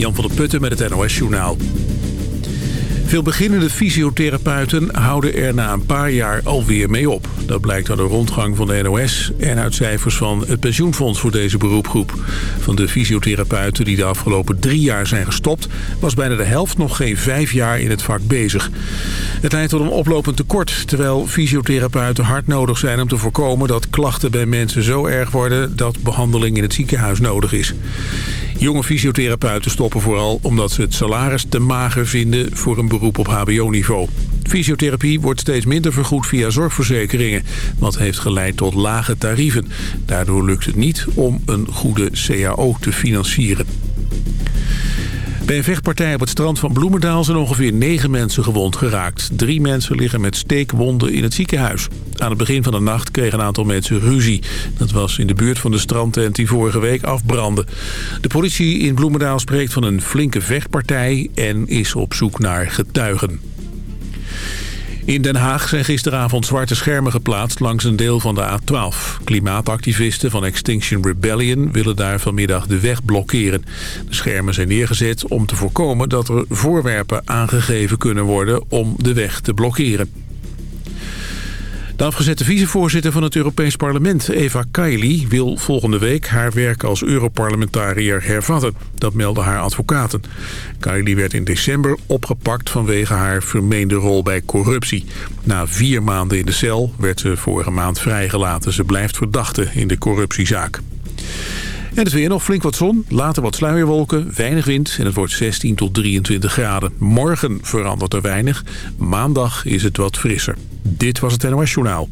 Jan van der Putten met het NOS Journaal. Veel beginnende fysiotherapeuten houden er na een paar jaar alweer mee op. Dat blijkt uit een rondgang van de NOS en uit cijfers van het pensioenfonds voor deze beroepgroep. Van de fysiotherapeuten die de afgelopen drie jaar zijn gestopt... was bijna de helft nog geen vijf jaar in het vak bezig. Het leidt tot een oplopend tekort, terwijl fysiotherapeuten hard nodig zijn... om te voorkomen dat klachten bij mensen zo erg worden dat behandeling in het ziekenhuis nodig is. Jonge fysiotherapeuten stoppen vooral omdat ze het salaris te mager vinden voor een beroep op hbo-niveau. Fysiotherapie wordt steeds minder vergoed via zorgverzekeringen, wat heeft geleid tot lage tarieven. Daardoor lukt het niet om een goede CAO te financieren. Bij een vechtpartij op het strand van Bloemendaal zijn ongeveer negen mensen gewond geraakt. Drie mensen liggen met steekwonden in het ziekenhuis. Aan het begin van de nacht kregen een aantal mensen ruzie. Dat was in de buurt van de strandtent die vorige week afbrandde. De politie in Bloemendaal spreekt van een flinke vechtpartij en is op zoek naar getuigen. In Den Haag zijn gisteravond zwarte schermen geplaatst langs een deel van de A12. Klimaatactivisten van Extinction Rebellion willen daar vanmiddag de weg blokkeren. De schermen zijn neergezet om te voorkomen dat er voorwerpen aangegeven kunnen worden om de weg te blokkeren. De afgezette vicevoorzitter van het Europees Parlement, Eva Kaili... wil volgende week haar werk als Europarlementariër hervatten. Dat melden haar advocaten. Kaili werd in december opgepakt vanwege haar vermeende rol bij corruptie. Na vier maanden in de cel werd ze vorige maand vrijgelaten. Ze blijft verdachte in de corruptiezaak. En het weer nog flink wat zon, later wat sluierwolken, weinig wind en het wordt 16 tot 23 graden. Morgen verandert er weinig, maandag is het wat frisser. Dit was het NOS Journaal.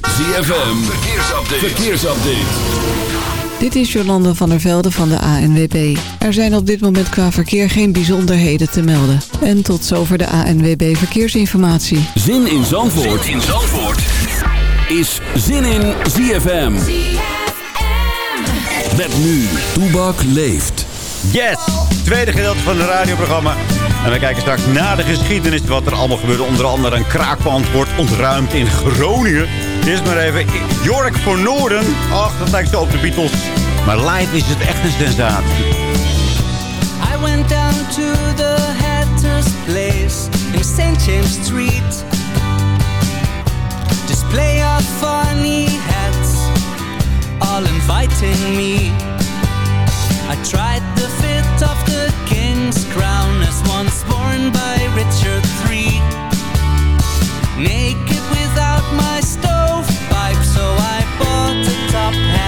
ZFM, verkeersupdate. verkeersupdate. Dit is Jolanda van der Velde van de ANWB. Er zijn op dit moment qua verkeer geen bijzonderheden te melden. En tot zover de ANWB Verkeersinformatie. Zin in Zandvoort, zin in Zandvoort. is Zin in ZFM. Met nu, Toebak leeft. Yes! Tweede gedeelte van het radioprogramma. En we kijken straks naar de geschiedenis wat er allemaal gebeurde. Onder andere een kraakpand wordt ontruimd in Groningen. Dit is maar even Jork voor Noorden. Ach, dat lijkt zo op de Beatles. Maar live is het echt een sensatie. I went down to the Hatter's place in St. James Street. Display of funny all inviting me. I tried the fit of the king's crown as once worn by Richard III. Naked without my stovepipe, so I bought a top hat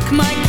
took my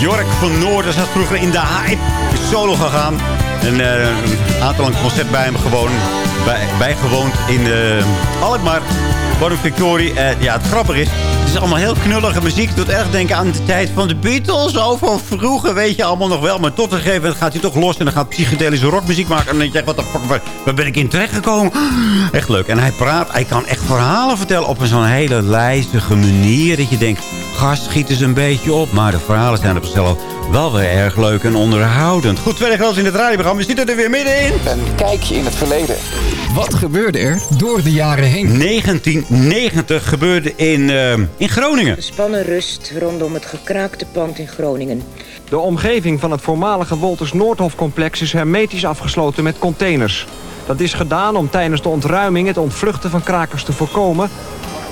Jork van Noorden zat vroeger in de hype. Solo gegaan. En eh, een aantal een concert bij hem gewoon, bij, bijgewoond in eh Alkmaar. Warwick Victory. Eh, ja, het grappige is, het is allemaal heel knullige muziek. Het doet erg denken aan de tijd van de Beatles. Over vroeger, weet je allemaal nog wel. Maar tot een gegeven moment gaat hij toch los. En dan gaat psychedelische rockmuziek maken. En dan denk je, wat de fuck, waar, ben ik in terechtgekomen? Echt leuk. En hij praat, hij kan echt verhalen vertellen op een zo'n hele lijzige manier. Dat je denkt, gast, schiet eens een beetje op. Maar de verhalen zijn op zichzelf wel weer erg leuk en onderhoudend. Goed, tweede groot in het radioprogramma. We zitten er weer middenin. Een kijkje in het verleden. Wat gebeurde er door de jaren heen? 1990 gebeurde in, eh, in Groningen. Spannen rust rondom het gekraakte pand in Groningen. De omgeving van het voormalige Wolters Noordhofcomplex is hermetisch afgesloten met containers. Dat is gedaan om tijdens de ontruiming het ontvluchten van krakers te voorkomen.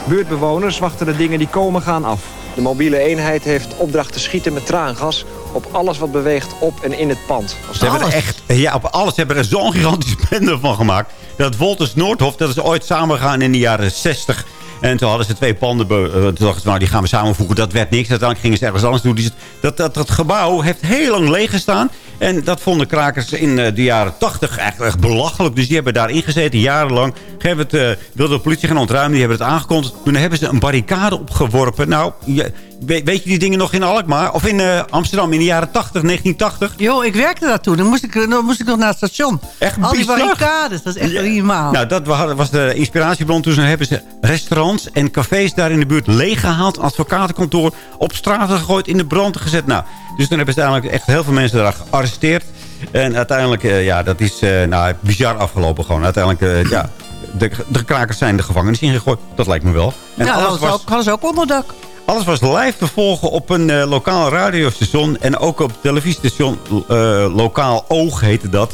Buurtbewoners wachten de dingen die komen gaan af. De mobiele eenheid heeft opdracht te schieten met traangas op alles wat beweegt op en in het pand. Ze hebben er echt, ja, op alles hebben er zo'n gigantische bende van gemaakt. Dat Wolters Noordhof, dat is ooit samengegaan in de jaren 60. En toen hadden ze twee panden. be- eh, Toen dachten ze, nou, die gaan we samenvoegen. Dat werd niks. Uiteindelijk gingen ze ergens anders doen. Dus dat, dat, dat gebouw heeft heel lang leeg gestaan. En dat vonden krakers in eh, de jaren 80 echt, echt belachelijk. Dus die hebben daarin gezeten, jarenlang. Het, eh, wilde de politie gaan ontruimen. Die hebben het aangekondigd. Toen hebben ze een barricade opgeworpen. Nou, je- weet, weet je die dingen nog in Alkmaar? Of in eh, Amsterdam in de jaren 80, 1980? Joh, ik werkte daar toen. Dan moest ik, dan moest ik nog naar het station. Echt Al die barricades, dat is echt Ja. niet normaal. Nou, dat wa- was de inspiratiebron. Toen hebben ze restaurants en cafés daar in de buurt leeggehaald. Advocatenkantoor op straten gegooid, in de brand gezet. Nou, dus toen hebben ze uiteindelijk echt heel veel mensen daar gearresteerd. En uiteindelijk, eh, ja, dat is eh, nou, bizar afgelopen gewoon. Uiteindelijk, eh, ja, de, de krakers zijn de gevangenis ingegooid. Dat lijkt me wel. En ja, alles was, ook, hadden ze ook onderdak. alles was live te volgen op een eh, lokaal radiostation. En ook op het televisiestation eh, Lokaal Oog heette dat.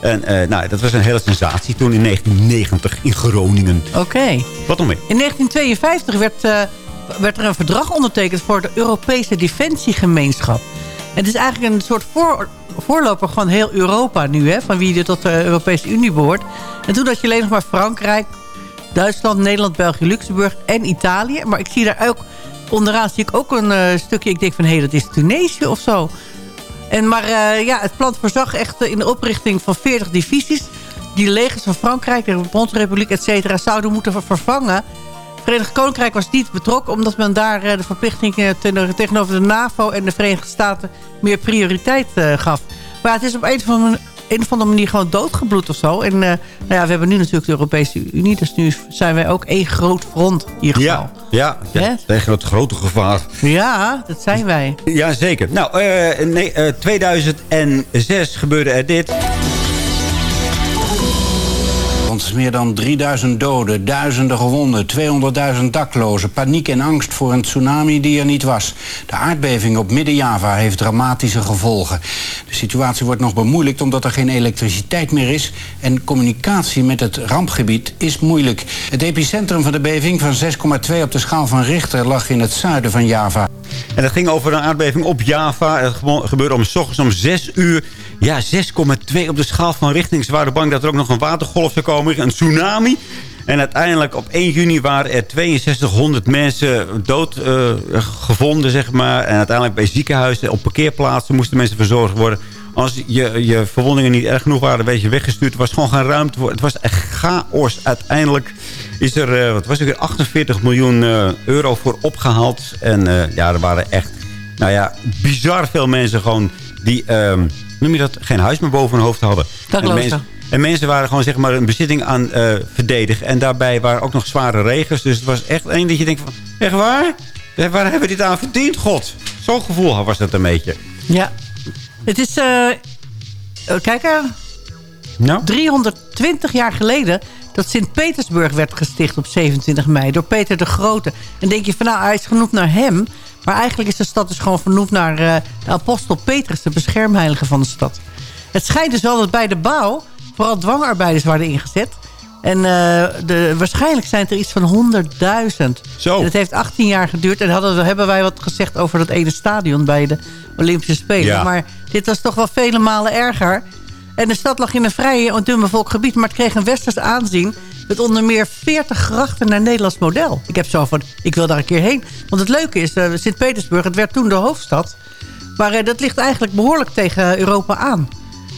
En eh, nou, dat was een hele sensatie toen in 1990 in Groningen. Oké. Wat nog meer? In 1952 werd, werd er een verdrag ondertekend voor de Europese Defensiegemeenschap. En het is eigenlijk een soort voor, voorloper van heel Europa nu, hè, van wie er tot de Europese Unie behoort. En toen had je alleen nog maar Frankrijk, Duitsland, Nederland, België, Luxemburg en Italië. Maar ik zie daar ook, onderaan zie ik ook een eh, stukje, ik denk van, hé, hey, dat is Tunesië of zo. En, maar eh, ja, het plan voorzag echt in de oprichting van 40 divisies... die legers van Frankrijk, de Bondsrepubliek, et cetera... zouden moeten ver- vervangen. Het Verenigd Koninkrijk was niet betrokken... omdat men daar eh, de verplichtingen ten- tegenover de NAVO en de Verenigde Staten... meer prioriteit eh, gaf. Maar het is op een of andere, een of andere manier gewoon doodgebloed of zo. En eh, nou ja, we hebben nu natuurlijk de Europese Unie... dus nu zijn wij ook één groot front in ieder geval. Ja, ja, tegen het grote gevaar. Ja, dat zijn wij. Ja, zeker. Nou, eh, nee, eh, 2006 gebeurde er dit. Want meer dan 3000 doden, duizenden gewonden, 200.000 daklozen, paniek en angst voor een tsunami die er niet was. De aardbeving op Midden-Java heeft dramatische gevolgen. De situatie wordt nog bemoeilijkt omdat er geen elektriciteit meer is en communicatie met het rampgebied is moeilijk. Het epicentrum van de beving van 6,2 op de schaal van Richter lag in het zuiden van Java. En dat ging over een aardbeving op Java. Het gebeurde om s ochtends om 6 uur. Ja, 6,2 op de schaal van richting. Ze waren bang dat er ook nog een watergolf zou komen. Een tsunami. En uiteindelijk op 1 juni waren er 6200 mensen dood eh, gevonden, zeg maar. En uiteindelijk bij ziekenhuizen, op parkeerplaatsen moesten mensen verzorgd worden. Als je, je verwondingen niet erg genoeg waren, werd je weggestuurd. Er was gewoon geen ruimte voor. Het was echt chaos. Uiteindelijk is er, eh, wat was er, weer, 48 miljoen eh, euro voor opgehaald. En ja, er waren echt, nou ja, bizar veel mensen gewoon die, ehm, noem je dat, geen huis meer boven hun hoofd hadden. Daklozen. En mensen, en mensen waren gewoon zeg maar een bezitting aan eh verdedigen. En daarbij waren ook nog zware regens. Dus het was echt één dat je denkt van, echt waar? Waar hebben we dit aan verdiend, god? Zo'n gevoel was dat een beetje. Ja. Het is... eh eh, kijk, eh, Nou? 320 jaar geleden dat Sint-Petersburg werd gesticht op 27 mei door Peter de Grote. En denk je van nou, hij is genoemd naar hem. Maar eigenlijk is de stad dus gewoon vernoemd naar eh, de apostel Petrus, de beschermheilige van de stad. Het schijnt dus wel dat bij de bouw vooral dwangarbeiders waren ingezet. En eh, de, waarschijnlijk zijn het er iets van 100.000. Zo. En het heeft 18 jaar geduurd. En hadden, hebben wij wat gezegd over dat ene stadion bij de Olympische Spelen. Ja. Maar dit was toch wel vele malen erger. En de stad lag in een vrij en dunbevolkt gebied. Maar het kreeg een westers aanzien. Met onder meer 40 grachten naar Nederlands model. Ik heb zo van, ik wil daar een keer heen. Want het leuke is, eh, Sint-Petersburg, het werd toen de hoofdstad. Maar eh, dat ligt eigenlijk behoorlijk tegen Europa aan.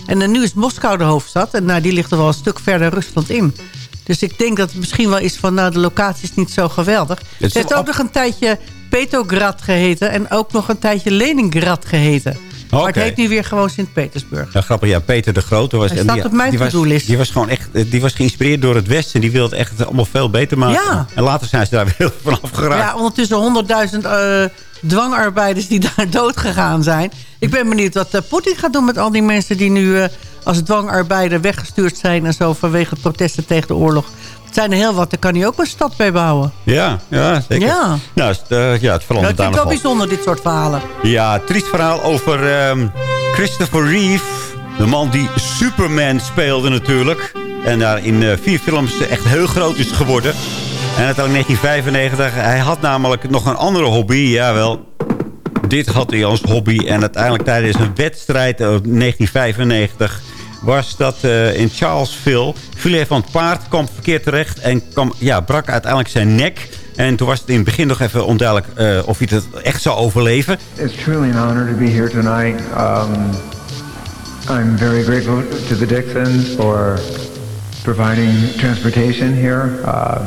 En eh, nu is Moskou de hoofdstad. En nou, die ligt er wel een stuk verder Rusland in. Dus ik denk dat het misschien wel is van... nou, de locatie is niet zo geweldig. Het heeft ook nog een tijdje Petrograd geheten... en ook nog een tijdje Leningrad geheten. Maar het heet nu weer gewoon Sint-Petersburg. Ja, grappig. Ja, Peter de Grote was... Hij staat die, op mijn to-do-list. die was gewoon echt... eh, Die was geïnspireerd door het Westen. Die wilde het echt allemaal veel beter maken. Ja. En later zijn ze daar weer heel van afgeraakt. Ja, ondertussen 100.000 eh, dwangarbeiders die daar dood gegaan zijn. Ik ben benieuwd wat eh, Poetin gaat doen met al die mensen... die nu als dwangarbeider weggestuurd zijn... en zo vanwege protesten tegen de oorlog. Het zijn er heel wat, daar kan hij ook een stad bij bouwen. Ja, ja zeker. Ja. Nou, het, eh, ja, het verandert vind daar ik wel bijzonder, dit soort verhalen. Ja, triest verhaal over ehm, Christopher Reeve. De man die Superman speelde natuurlijk. En daar in eh, vier films echt heel groot is geworden. En uiteindelijk 1995. Hij had namelijk nog een andere hobby. Jawel, dit had hij als hobby. En uiteindelijk tijdens een wedstrijd eh, in 1995 was dat eh, in Charlesville. Viel hij van het paard, kwam verkeerd terecht en kwam, ja, brak uiteindelijk zijn nek. En toen was het in het begin nog even onduidelijk eh, of hij het echt zou overleven. It's truly an honor to be here tonight. Um, I'm very grateful to the Dixons for providing transportation here. Um,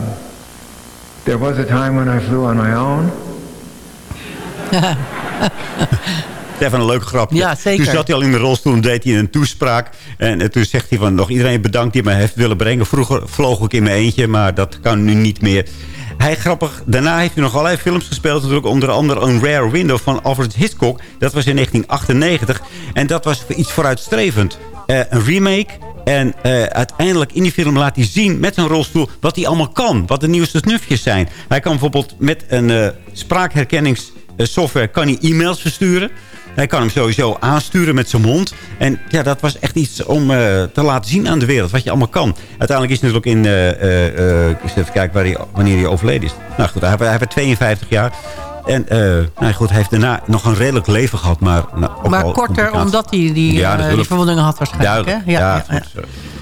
there was a time when I flew on my own. Even een leuk grapje. Ja, zeker. Toen zat hij al in de rolstoel en deed hij een toespraak. En eh, toen zegt hij van nog iedereen bedankt die mij heeft willen brengen. Vroeger vloog ik in mijn eentje, maar dat kan nu niet meer. Hij grappig. Daarna heeft hij nog allerlei films gespeeld. Natuurlijk onder andere een Rare Window van Alfred Hitchcock. Dat was in 1998. En dat was iets vooruitstrevend. Eh, een remake. En eh, uiteindelijk in die film laat hij zien met zijn rolstoel wat hij allemaal kan. Wat de nieuwste snufjes zijn. Hij kan bijvoorbeeld met een spraakherkenningssoftware kan hij e-mails versturen. Hij kan hem sowieso aansturen met zijn mond. En ja, dat was echt iets om eh, te laten zien aan de wereld. Wat je allemaal kan. Uiteindelijk is hij natuurlijk in... eh, ik eens even kijken wanneer hij overleden is. Nou goed, hij, hij werd 52 jaar. En eh, nou goed, hij heeft daarna nog een redelijk leven gehad. Maar, nou, ook Maar korter omdat hij die, Ja, eh, die verwondingen had waarschijnlijk. Hè? Ja, ja, ja. goed.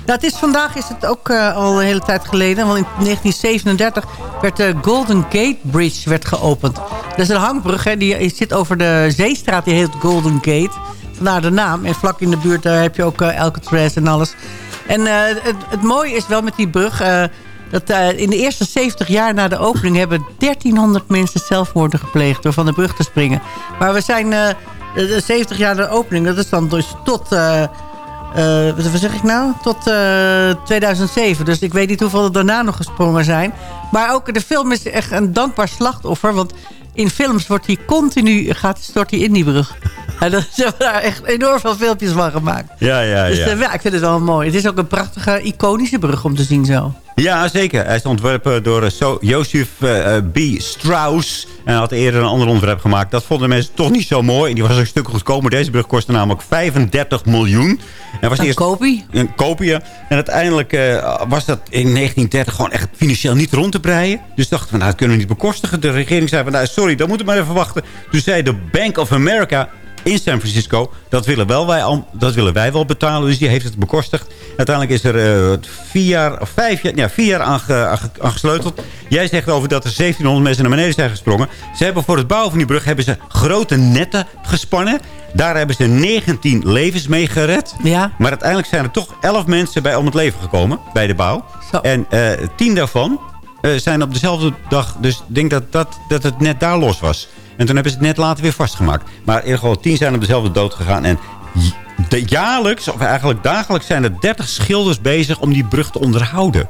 Nou, het is, vandaag is het ook eh, al een hele tijd geleden. Want in 1937 werd de Golden Gate Bridge werd geopend. Dat is een hangbrug. Hè, die zit over de zeestraat. Die heet Golden Gate. Vandaar de naam. En vlak in de buurt daar heb je ook Alcatraz en alles. En het, het, mooie is wel met die brug... Dat uh, in de eerste 70 jaar na de opening... hebben 1300 mensen zelfmoorden gepleegd... door van de brug te springen. Maar we zijn... Uh, de 70 jaar na de opening... dat is dan dus tot... Uh, wat zeg ik nou? Tot 2007. Dus ik weet niet hoeveel er daarna nog gesprongen zijn. Maar ook de film is echt een dankbaar slachtoffer. Want in films wordt hij continu... gaat stort hij in die brug. En daar hebben we daar echt enorm veel filmpjes van gemaakt. Ja, ja, dus, ja. Uh, ja, ik vind het wel mooi. Het is ook een prachtige, iconische brug om te zien zo. Ja, zeker. Hij is ontworpen door so Joseph uh, B. Strauss. En hij had eerder een ander ontwerp gemaakt. Dat vonden mensen toch niet zo mooi. En die was een stuk goedkomer. Deze brug kostte namelijk 35 miljoen. En was een eerst kopie? Een kopie, ja. En uiteindelijk uh, was dat in 1930 gewoon echt financieel niet rond te breien. Dus dachten we, nou, dat kunnen we niet bekostigen. De regering zei van, nou, sorry, dat moeten we maar even wachten. Toen zei de Bank of America in San Francisco. Dat willen, wel wij, al, dat willen wij wel betalen. Dus die heeft het bekostigd. Uiteindelijk is er uh, vier jaar, of vijf jaar, ja, vier jaar aan, ge, aan gesleuteld. Jij zegt over dat er 1700 mensen naar beneden zijn gesprongen. Ze hebben voor het bouwen van die brug hebben ze grote netten gespannen. Daar hebben ze 19 levens mee gered. Ja. Maar uiteindelijk zijn er toch 11 mensen bij om het leven gekomen bij de bouw. Zo. En uh, 10 daarvan uh, zijn op dezelfde dag. Dus ik denk dat, dat, dat het net daar los was. En toen hebben ze het net later weer vastgemaakt. Maar in ieder geval tien zijn op dezelfde dood gegaan. En de, jaarlijks, of eigenlijk dagelijks, zijn er 30 schilders bezig om die brug te onderhouden.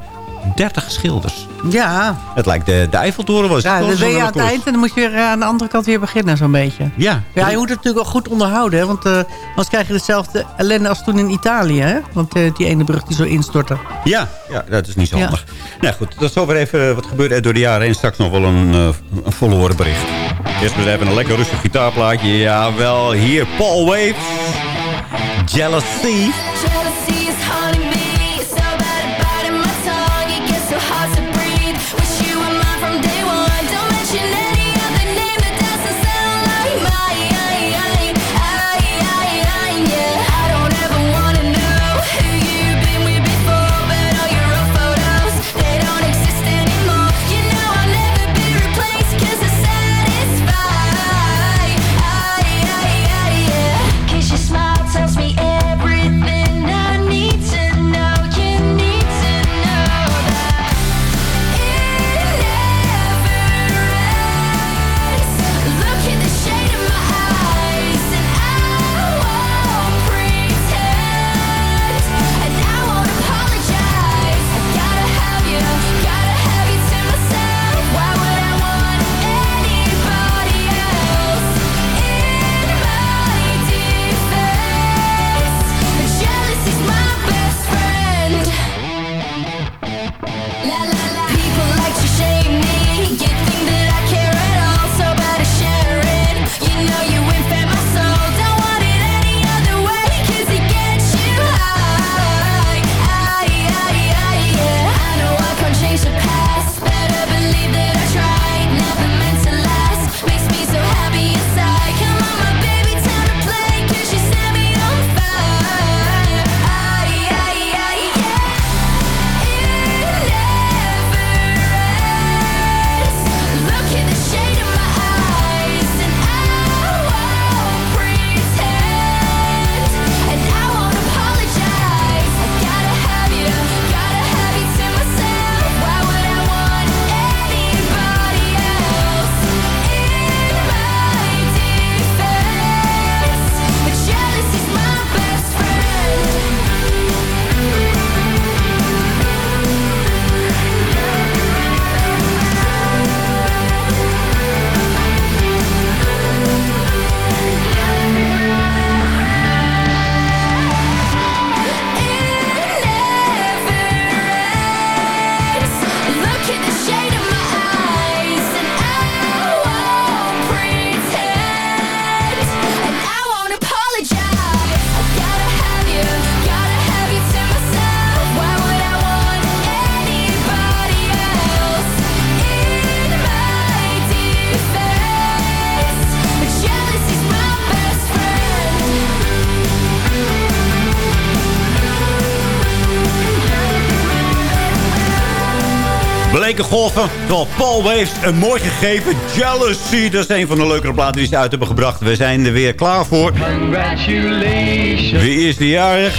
30 schilders. Ja, Het lijkt de, de Eiffeltoren was. ja dan ben je aan het eind en dan moet je weer eh, aan de andere kant weer beginnen zo'n beetje. Ja. Ja, je moet het natuurlijk wel goed onderhouden, hè? want eh, anders krijg je dezelfde ellende als toen in Italië. Hè? Want eh, die ene brug die zo instortte. Ja, ja, dat is niet zo Ja. handig. Nou goed, dat is over even wat gebeurde er door de jaren heen. Straks nog wel een, eh, een verloren bericht. Eerst maar even een lekker rustig gitaarplaatje. Jawel, hier Paul Waves. Jealousy. Jealousy Bleke golven, terwijl Paul Waves een mooi gegeven Jealousy. Dat is een van de leukere platen die ze uit hebben gebracht. We zijn er weer klaar voor. Congratulations. Wie is de jarig?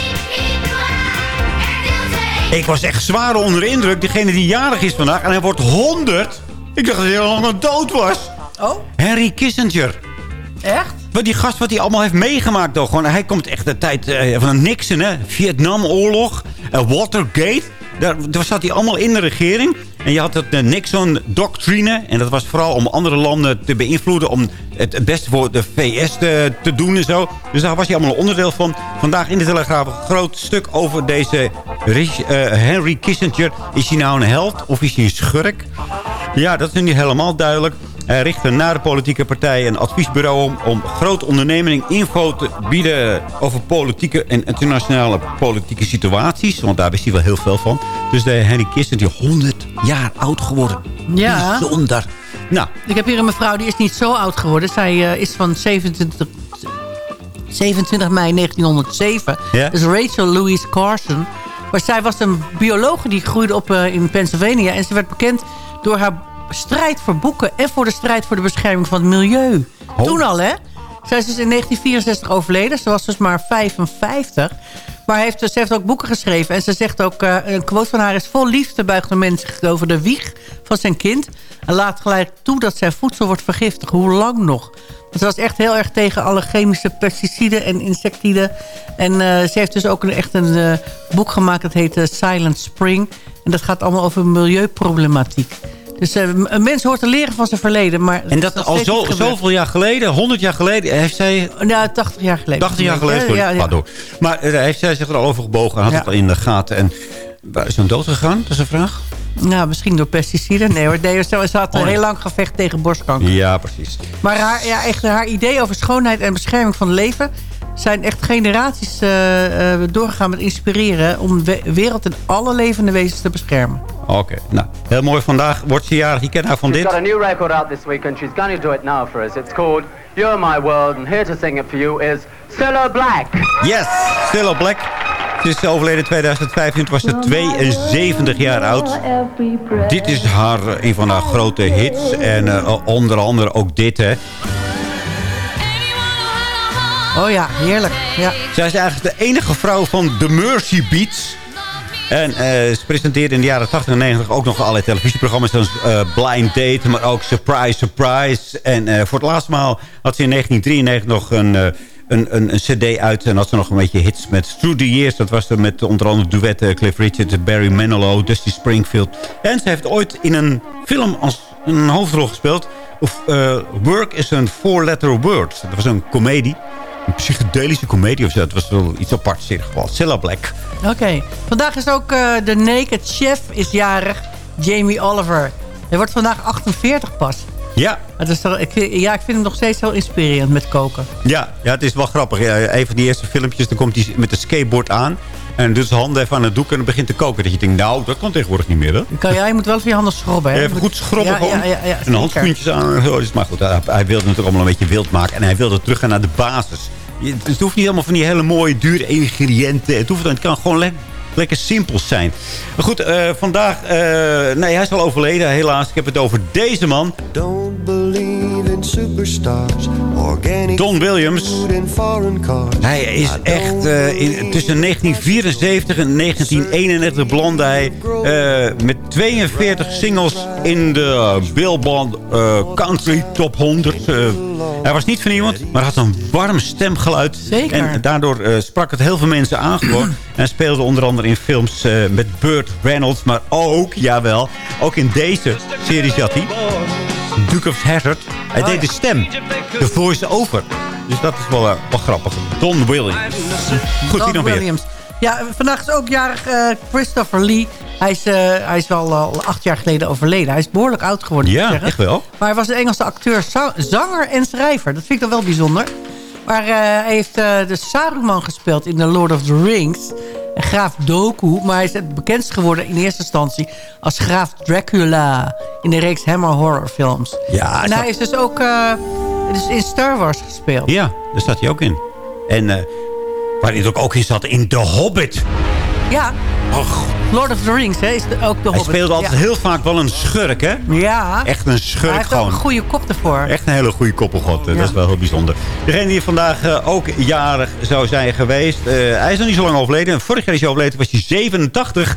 Ik was echt zwaar onder de indruk. Degene die jarig is vandaag. En hij wordt 100. Ik dacht dat hij al lang dood was. Oh? Henry Kissinger. Echt? Wat die gast wat hij allemaal heeft meegemaakt. Toch? Gewoon, hij komt echt de tijd eh, van Nixon. Hè? Vietnamoorlog. eh, Watergate. Daar, daar zat hij allemaal in de regering. En je had het eh, Nixon-doctrine. En dat was vooral om andere landen te beïnvloeden. Om het, beste voor de VS te, te doen en zo. Dus daar was hij allemaal een onderdeel van. Vandaag in de Telegraaf een groot stuk over deze eh, Henry Kissinger. Is hij nou een held of is hij een schurk? Ja, dat is niet helemaal duidelijk. Hij richtte naar de politieke partijen een adviesbureau om, om grote ondernemingen info te bieden over politieke en internationale politieke situaties. Want daar wist hij wel heel veel van. Dus de Henry Kissinger, 100 jaar oud geworden. Ja. Bijzonder. Nou, Ik heb hier een mevrouw, die is niet zo oud geworden. Zij eh, is van 27, 27 mei 1907. Ja? Dat is Rachel Louise Carson. Maar zij was een biologe die groeide op eh, in Pennsylvania. En ze werd bekend door haar strijd voor boeken... en voor de strijd voor de bescherming van het milieu. Toen al, hè? Zij is dus in 1964 overleden. Ze was dus maar 55. Maar heeft, ze heeft ook boeken geschreven. En ze zegt ook, eh, een quote van haar is... vol liefde buigt een mens zich over de wieg van zijn kind... en laat gelijk toe dat zijn voedsel wordt vergiftigd. Hoe lang nog? Ze was echt heel erg tegen alle chemische pesticiden en insectiden. En eh, ze heeft dus ook een, echt een eh, boek gemaakt... dat heet Silent Spring. En dat gaat allemaal over milieuproblematiek. Dus eh, een mens hoort te leren van zijn verleden. Maar En dat al zo, zoveel jaar geleden, 100 jaar geleden, heeft zij... Ja, 80 jaar geleden. 80 jaar geleden, sorry, Ja, ja. pardon. Maar eh, heeft zij zich er al over gebogen en had het al in de gaten. En waar is dan dood gegaan? Dat is een vraag. Nou, misschien door pesticiden. Nee hoor, nee, ze ze had Oh, een nee. heel lang gevecht tegen borstkanker. Ja, precies. Maar haar, ja, echt, haar idee over schoonheid en bescherming van het leven... zijn echt generaties eh, eh, doorgegaan met inspireren... om de wereld en alle levende wezens te beschermen. Oké, nou, heel mooi. Vandaag wordt ze jarig. Je kent haar van She's dit. got a new record out this week and she's going to do it now for us. It's called You're My World and here to sing it for you is Cilla Black. Yes, Stella Black. Ze is overleden in 2015. Toen was ze 72 jaar oud. Dit is haar, eh, een van haar grote hits. En onder andere ook dit, hè. Oh ja, heerlijk. Ja. Zij is eigenlijk de enige vrouw van The Mercy Beats. En eh, ze presenteerde in de jaren 80 en 90 ook nog allerlei televisieprogramma's. Zoals eh, Blind Date, maar ook Surprise, Surprise. En eh, voor het laatste maal had ze in 1993 nog een, een, een, een cd uit. En had ze nog een beetje hits met Through the Years. Dat was er met onder andere duetten Cliff Richard, Barry Manilow, Dusty Springfield. En ze heeft ooit in een film als een hoofdrol gespeeld. Of, Work is een four-letter word. Dat was een komedie. Een psychedelische komedie of zo. Dat was wel iets aparts in ieder geval. Cilla Black. Oké. Vandaag is ook eh, de Naked Chef is jarig. Jamie Oliver. Hij wordt vandaag 48 pas. Ja, Het is toch, ik, ja, ik vind hem nog steeds heel inspirerend met koken. Ja, ja, het is wel grappig. Ja, een van die eerste filmpjes, dan komt hij met een skateboard aan. En doet zijn handen even aan het doek en dan begint te koken. Dat je denkt, nou, dat kan tegenwoordig niet meer, hè? Kan, ja, je moet wel even je handen schrobben. Hè? Even goed schrobben ja, gewoon. Ja, ja, ja, en handschoentjes aan. en zo. Dus, maar goed, hij, hij wilde het natuurlijk allemaal een beetje wild maken. En hij wilde teruggaan naar de basis. Je- Het hoeft niet helemaal van die hele mooie, dure ingrediënten. Het, hoeft, het kan gewoon le- lekker simpel zijn. Maar goed, eh, vandaag... eh, nee, hij is al overleden, helaas. Ik heb het over deze man. Don't believe Don Williams. Hij is echt eh, in, tussen 1974 en 1991 blonde hij eh, met 42 singles in de Billboard eh, Country Top 100. Eh, hij was niet van iemand, maar had een warm stemgeluid. Zeker. En daardoor eh, sprak het heel veel mensen aan gewoon. En hij speelde onder andere in films eh, met Burt Reynolds, maar ook, jawel, ook in deze serie zat hij. Duke of Hazzard. Hij deed de stem. De voice-over. Dus dat is wel, eh, wel grappig. Don Williams. Goed, Don hier nog weer. Ja, vandaag is ook jarig eh, Christopher Lee. Hij is, eh, hij is wel al acht jaar geleden overleden. Hij is behoorlijk oud geworden. Ja, zeggen. echt wel. Maar hij was een Engelse acteur, za- zanger en schrijver. Dat vind ik dan wel bijzonder. Maar hij heeft de Saruman gespeeld in The Lord of the Rings. Graaf Doku. Maar hij is het bekendst geworden in eerste instantie... als Graaf Dracula in de reeks Hammer horrorfilms. Ja, en hij is dus ook dus in Star Wars gespeeld. Ja, daar zat hij ook in. En eh waar hij er ook in zat, in The Hobbit. Ja, Och, Lord of the Rings hè, is de- ook de hij speelde altijd ja. heel vaak wel een schurk, hè? Ja. Echt een Hij schurk heeft ook gewoon. een goede kop ervoor. Echt een hele goede koppelgod. eh, Ja. Dat is wel heel bijzonder. Degene die vandaag eh, ook jarig zou zijn geweest. eh, hij is nog niet zo lang overleden. Vorig jaar is hij overleden. was hij 87.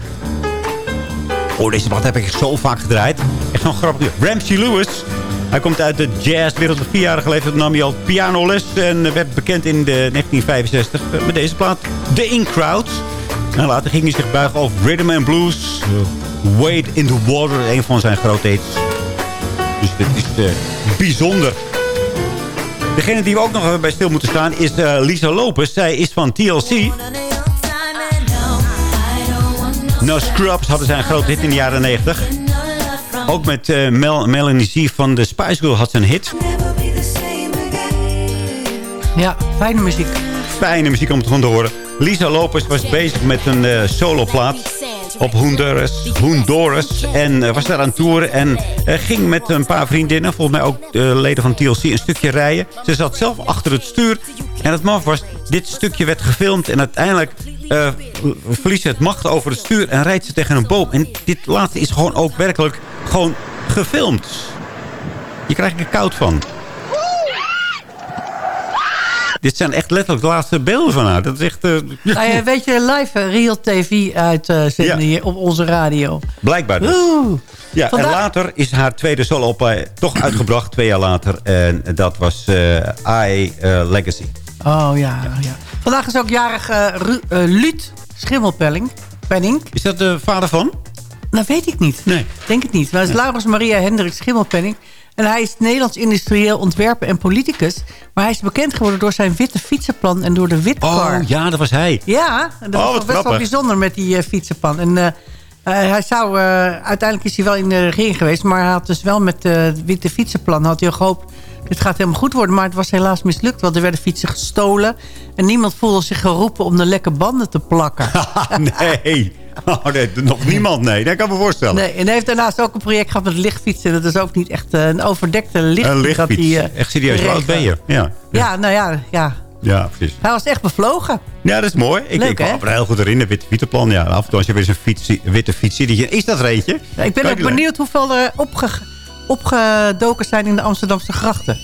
Oh, deze band heb ik zo vaak gedraaid. Echt zo'n grappig. Ramsey Lewis. Hij komt uit de jazzwereld. Op vierjarige leeftijd nam hij al pianoles. En werd bekend in de 1965 eh, met deze plaat. The In Crowd. En later ging hij zich buigen over Rhythm and Blues. Wade in the Water. Een van zijn grote hits. Dus dit is eh, bijzonder. Degene die we ook nog bij stil moeten staan is eh, Lisa Lopez. Zij is van TLC. No Scrubs hadden zij een grote hit in de jaren 90. Ook met eh, Mel Melanie Z van de Spice Girl had ze een hit. Ja, fijne muziek. Fijne muziek om het gewoon te horen. Lisa Lopez was bezig met een eh, soloplaat op Honduras. En eh, was daar aan toeren. En eh, ging met een paar vriendinnen, volgens mij ook leden van TLC, een stukje rijden. Ze zat zelf achter het stuur. En het maf was, dit stukje werd gefilmd. En uiteindelijk eh, verliest ze het macht over het stuur. En rijdt ze tegen een boom. En dit laatste is gewoon ook werkelijk gewoon gefilmd. Je krijgt er koud van. Dit zijn echt letterlijk de laatste beelden van haar. Dat is echt... eh, Nou ja, weet je, live eh, Real TV uitzenden hier op onze radio. Blijkbaar dus. Oeh. Ja, Vandaag- en later is haar tweede solo op toch uitgebracht, twee jaar later. En dat was eh I eh, Legacy. Oh ja, ja. Vandaag is ook jarig eh Ru- eh, Luut Schimmelpenning. Penning. Is dat de vader van? Dat weet ik niet. Nee. Denk het niet. Maar het is Laurens Maria Hendrik Schimmelpenning. En hij is Nederlands industrieel ontwerper en politicus. Maar hij is bekend geworden door zijn witte fietsenplan en door de witcar. Oh, ja, dat was hij. Ja, dat Oh, was best wel bijzonder met die eh, fietsenpan. En eh, eh, hij zou, uiteindelijk is hij wel in de regering geweest... maar hij had dus wel met het witte fietsenplan... had hij gehoopt, dit gaat helemaal goed worden. Maar het was helaas mislukt, want er werden fietsen gestolen... en niemand voelde zich geroepen om de lekke banden te plakken. nee. Oh, nee, nog niemand, nee. Dat kan ik me voorstellen. Nee, en hij heeft daarnaast ook een project gehad met lichtfietsen. Dat is ook niet echt eh, een overdekte lichtfiets. Een dat lichtfiets. eh, echt serieus, hoe oud ben je? Ja. Ja, nou ja, ja. Ja, precies. Hij was echt bevlogen. Ja, dat is mooi. Ik, Leuk, hè? er heel goed erin, een witte fietsenplan. Ja, af en toe als je weer zo'n fiets, witte fiets ziet. denk je, Is dat er eentje? Ja, ik ben ook benieuwd hoeveel er opge opgedoken zijn in de Amsterdamse grachten.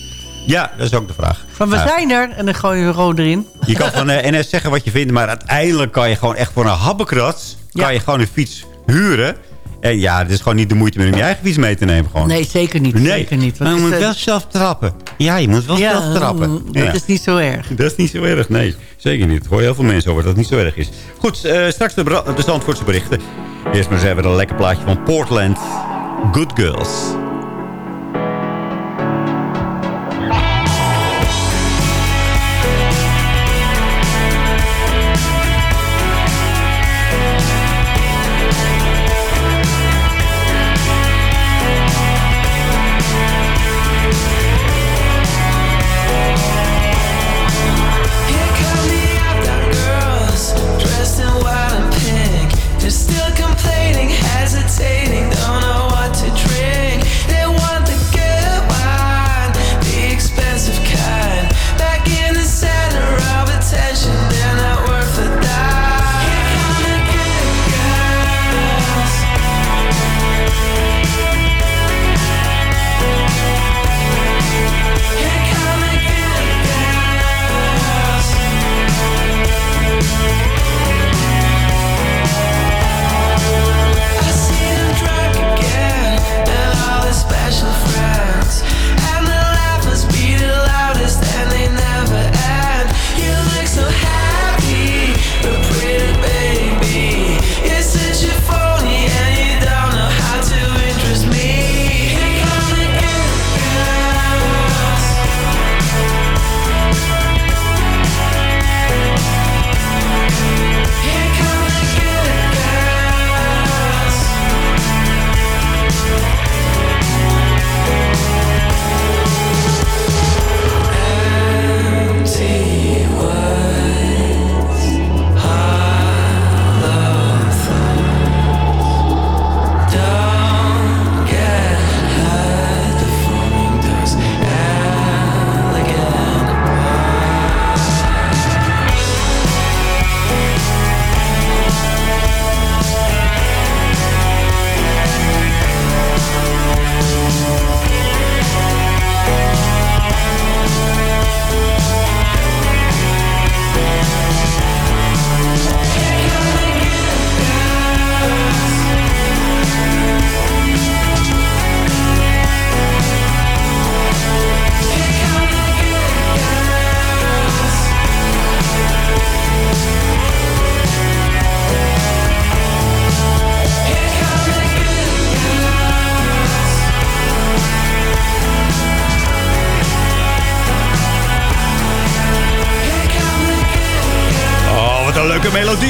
Ja, dat is ook de vraag. Van we Ja. zijn er en dan gooi je een rood erin. Je kan van eh, NS zeggen wat je vindt, maar uiteindelijk kan je gewoon echt voor een habbekrats... Ja. kan je gewoon een fiets huren. En ja, het is gewoon niet de moeite meer om je eigen fiets mee te nemen. Gewoon. Nee, zeker niet. Nee. Zeker niet. Maar je moet is, eh, wel zelf trappen. Ja, je moet wel ja, zelf trappen. mm, Ja. Dat is niet zo erg. Dat is niet zo erg, nee. Zeker niet. Ik hoor heel veel mensen over dat het niet zo erg is. Goed, eh, straks de, de Zandvoortse berichten. Eerst maar eens even een lekker plaatje van Portland. Good Girls.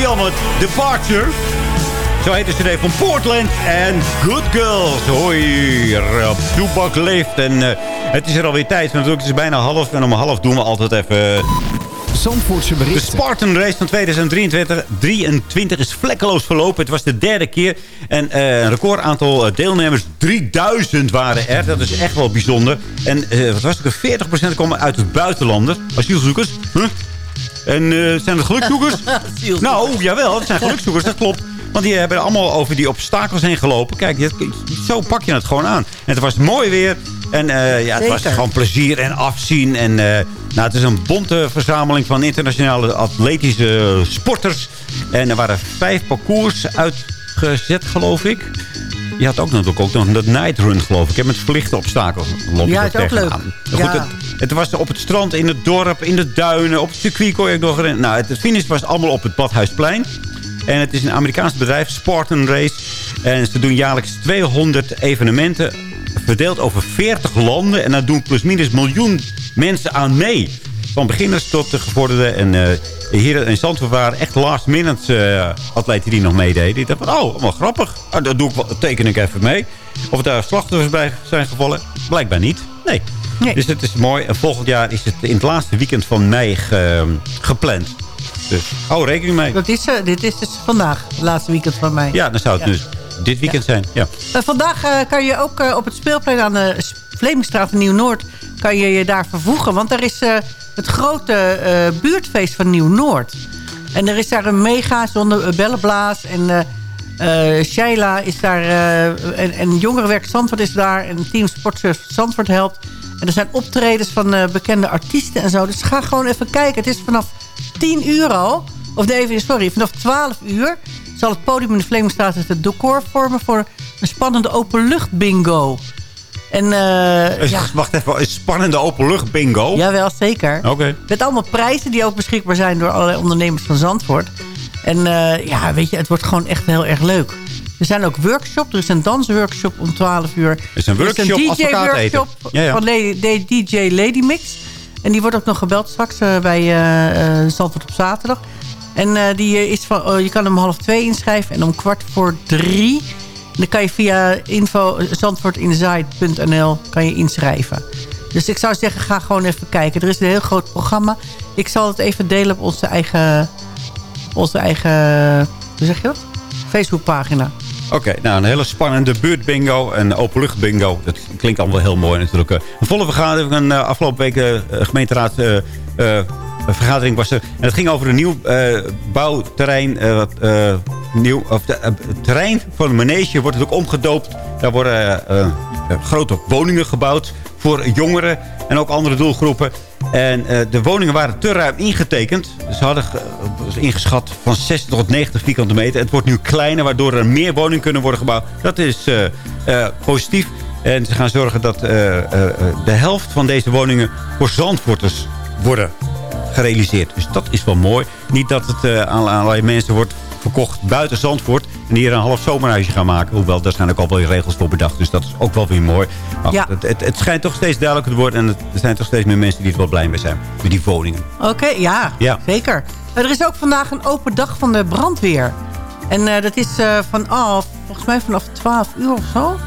Allemaal. Departure. Zo heet de cd van Portland en Good Girls. Hoi, op Toebak leeft. En eh, het is er alweer tijd. Want natuurlijk, het is bijna half. En om half doen we altijd even... Zandvoortse De. Spartan Race van 2023 23 is vlekkeloos verlopen. Het was de derde keer. En eh, een record aantal eh, deelnemers. 3000 waren er. Dat is echt wel bijzonder. En eh, wat was het? 40% komen uit het buitenland. Asielzoekers. Huh? En eh, zijn het gelukzoekers? nou, jawel. Het zijn gelukzoekers. Dat klopt. Want die hebben allemaal over die obstakels heen gelopen. Kijk, dit- zo pak je het gewoon aan. En het was mooi weer. En eh, ja, het was gewoon plezier en afzien. En eh, Nou, het is een bonte verzameling van internationale atletische sporters. En er waren vijf parcours uitgezet, geloof ik. Je had ook natuurlijk ook nog de night run, geloof ik. hè, Met verlichte obstakels. Ja, het is ook leuk. Goed, Ja. het, het was op het strand, in het dorp, in de duinen. Op het circuit kon je ook nog rennen. Nou, het, het finish was allemaal op het Badhuisplein. En het is een Amerikaans bedrijf, Spartan Race. En ze doen jaarlijks 200 evenementen. Verdeeld over 40 landen. En daar doen plusminus miljoen mensen aan mee. Van beginners tot de gevorderden. En eh, hier in Zandvoort waren echt last minute eh, atleten die nog meededen. Die dachten van, oh, wel grappig. Ah, dat doe ik, wel- teken ik even mee. Of daar slachtoffers bij zijn gevallen. Blijkbaar niet. Nee. Dus het is mooi. En volgend jaar is het in het laatste weekend van mei ge- gepland. Dus hou rekening mee. Dat is, eh, dit is dus vandaag, het laatste weekend van mij. Ja, dan zou het Ja. dus dit weekend zijn. Ja. Eh, vandaag kan je ook op het speelplein aan de Vlemingstraat in Nieuw-Noord... kan je je daar vervoegen. Want er is het grote eh, buurtfeest van Nieuw-Noord. En er is daar een mega zonder bellenblaas. En eh eh, Sheila is daar. eh, en, en Jongerenwerk Zandvoort is daar. En Team Sportsurf Zandvoort helpt. En er zijn optredens van eh, bekende artiesten en zo. Dus ga gewoon even kijken. Het is vanaf 10 uur al. Of nee, sorry, vanaf 12 uur zal het podium in de Vlemingstraat het decor vormen voor een spannende openlucht bingo. En eh, ja, Wacht even, een spannende openlucht bingo? jawel, zeker. Oké. Met allemaal prijzen die ook beschikbaar zijn door allerlei ondernemers van Zandvoort. En eh, ja, weet je, het wordt gewoon echt heel erg leuk. Er zijn ook workshops. Er is een dansworkshop om 12 uur. Er is een workshop advocaat eten. DJ-workshop Ja, ja. van Lady- DJ Lady Mix. En die wordt ook nog gebeld straks eh, bij Zandvoort op zaterdag. En die is van, oh, je kan hem half twee inschrijven en om kwart voor drie. Dan kan je via info zandvoortinzide.nl kan je inschrijven. Dus ik zou zeggen, ga gewoon even kijken. Er is een heel groot programma. Ik zal het even delen op onze eigen, onze eigen hoe zeg je dat? Facebookpagina. Oké, nou een hele spannende buurtbingo en openlucht bingo. Dat klinkt allemaal heel mooi natuurlijk. Eh, Een volle vergadering van uh, afgelopen week uh, gemeenteraad uh, uh, vergadering was er. En het ging over een nieuw uh, bouwterrein. Wat, uh, nieuw, of de, het terrein van de manege wordt ook omgedoopt. Daar worden grote woningen gebouwd voor jongeren en ook andere doelgroepen. En de woningen waren te ruim ingetekend. Ze hadden ingeschat van 60 tot 90 vierkante meter. Het wordt nu kleiner, waardoor er meer woningen kunnen worden gebouwd. Dat is positief. En ze gaan zorgen dat de helft van deze woningen voor Zandvoorters worden gerealiseerd. Dus dat is wel mooi. Niet dat het aan allerlei mensen wordt verkocht buiten Zandvoort. En hier een half zomerhuisje gaan maken. Hoewel, daar zijn ook al wel regels voor bedacht. Dus dat is ook wel weer mooi. Maar ja. het, het, het, schijnt toch steeds duidelijker te worden. En het, er zijn toch steeds meer mensen die er wel blij mee zijn. Met die woningen. Oké, okay, ja, ja. Zeker. Er is ook vandaag een open dag van de brandweer. En uh, dat is uh, van, oh, volgens mij vanaf 12 uur of zo.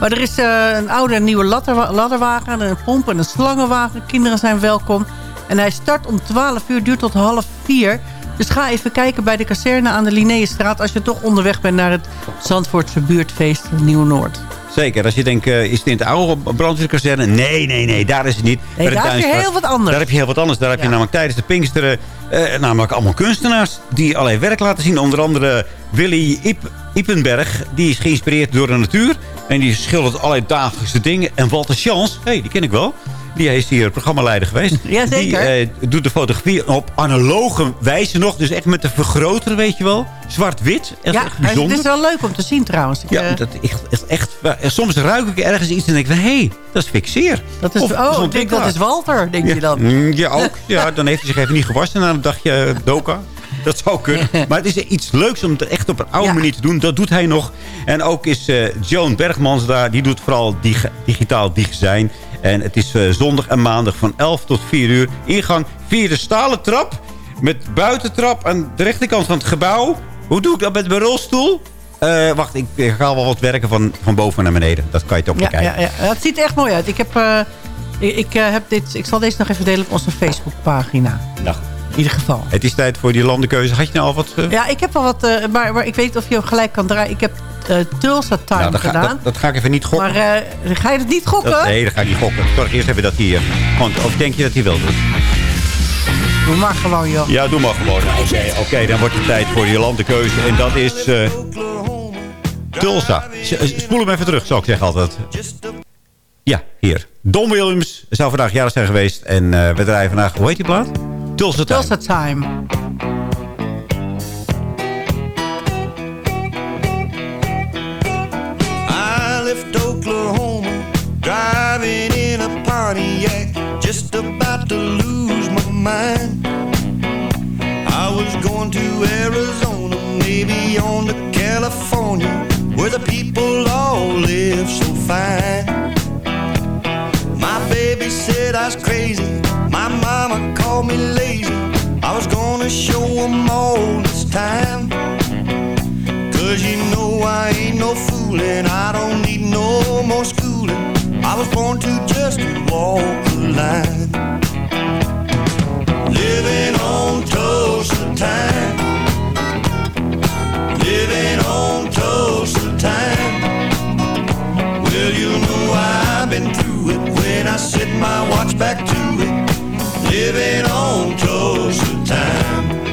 Maar er is uh, een oude en nieuwe ladder, ladderwagen. Een pomp en een slangenwagen. Kinderen zijn welkom. En hij start om 12 uur, duurt tot half 4. Dus ga even kijken bij de kazerne aan de Linnéestraat... als je toch onderweg bent naar het Zandvoortse buurtfeest Nieuw-Noord. Zeker. Als je denkt, uh, is het in het oude brandweerkazerne? Nee, nee, nee, daar is het niet. Nee, daar heb je heel wat anders. Daar heb je heel wat anders. Daar heb je namelijk tijdens de Pinksteren... Uh, namelijk allemaal kunstenaars die allerlei werk laten zien. Onder andere Willy Ip, Ippenberg. Die is geïnspireerd door de natuur. En die schildert allerlei dagelijkse dingen. En Walter Schans, hey, die ken ik wel. Die is hier programmaleider geweest. Jazeker. Die uh, doet de fotografie op analoge wijze nog. Dus echt met de vergroter, weet je wel. Zwart-wit. Ja, echt bijzonder. het is wel leuk om te zien trouwens. Ik, ja, dat echt, echt, echt, soms ruik ik ergens iets en denk ik van... hé, hey, dat is fixeer. Dat is, of, oh, ik denk dat is Walter, denk ja, je dan. Ja, ook. Ja, dan heeft hij zich even niet gewassen na een dagje doka. Dat zou kunnen. Maar het is iets leuks om het echt op een oude ja. manier te doen. Dat doet hij nog. En ook is uh, Joan Bergmans daar. Die doet vooral dig digitaal design. En het is uh, zondag en maandag van 11 tot 4 uur. Ingang via de stalen trap. Met buitentrap aan de rechterkant van het gebouw. Hoe doe ik dat met mijn rolstoel? Uh, wacht, ik, ik ga wel wat werken van, van boven naar beneden. Dat kan je toch ja, bekijken. Ja, ja, het ziet er echt mooi uit. Ik, heb, uh, ik, ik, uh, heb dit, ik zal deze nog even delen op onze Facebookpagina. Nou. In ieder geval. Het is tijd voor die landenkeuze. Had je nou al wat... Ja, ik heb al wat... maar, maar ik weet niet of je hem gelijk kan draaien. Ik heb Tulsa Time nou, dat gedaan. Ga, dat, dat, ga ik even niet gokken. Maar ga je het niet gokken? Dat, nee, dat ga ik niet gokken. Zorg eerst even dat hij... Want, of denk je dat hij wil doen? Doe maar gewoon, joh. Ja, doe maar gewoon. Oké, okay, okay, dan wordt het tijd voor die landenkeuze. En dat is... Uh, Tulsa. Spoel hem even terug, zou ik zeggen altijd. Ja, hier. Don Williams zou vandaag jarig zijn geweest. En eh, we draaien vandaag, hoe heet die plaat? Tulsa Time. Tulsa Time. I was going to Arizona, maybe on to California, where the people all live so fine. My baby said I was crazy, my mama called me lazy. I was gonna show show 'em all this time. Cause you know I ain't no fooling, I don't need no more schooling. I was born to just walk the line. Time. Living on Tulsa time. Well, you know I've been through it when I set my watch back to it. Living on Tulsa time.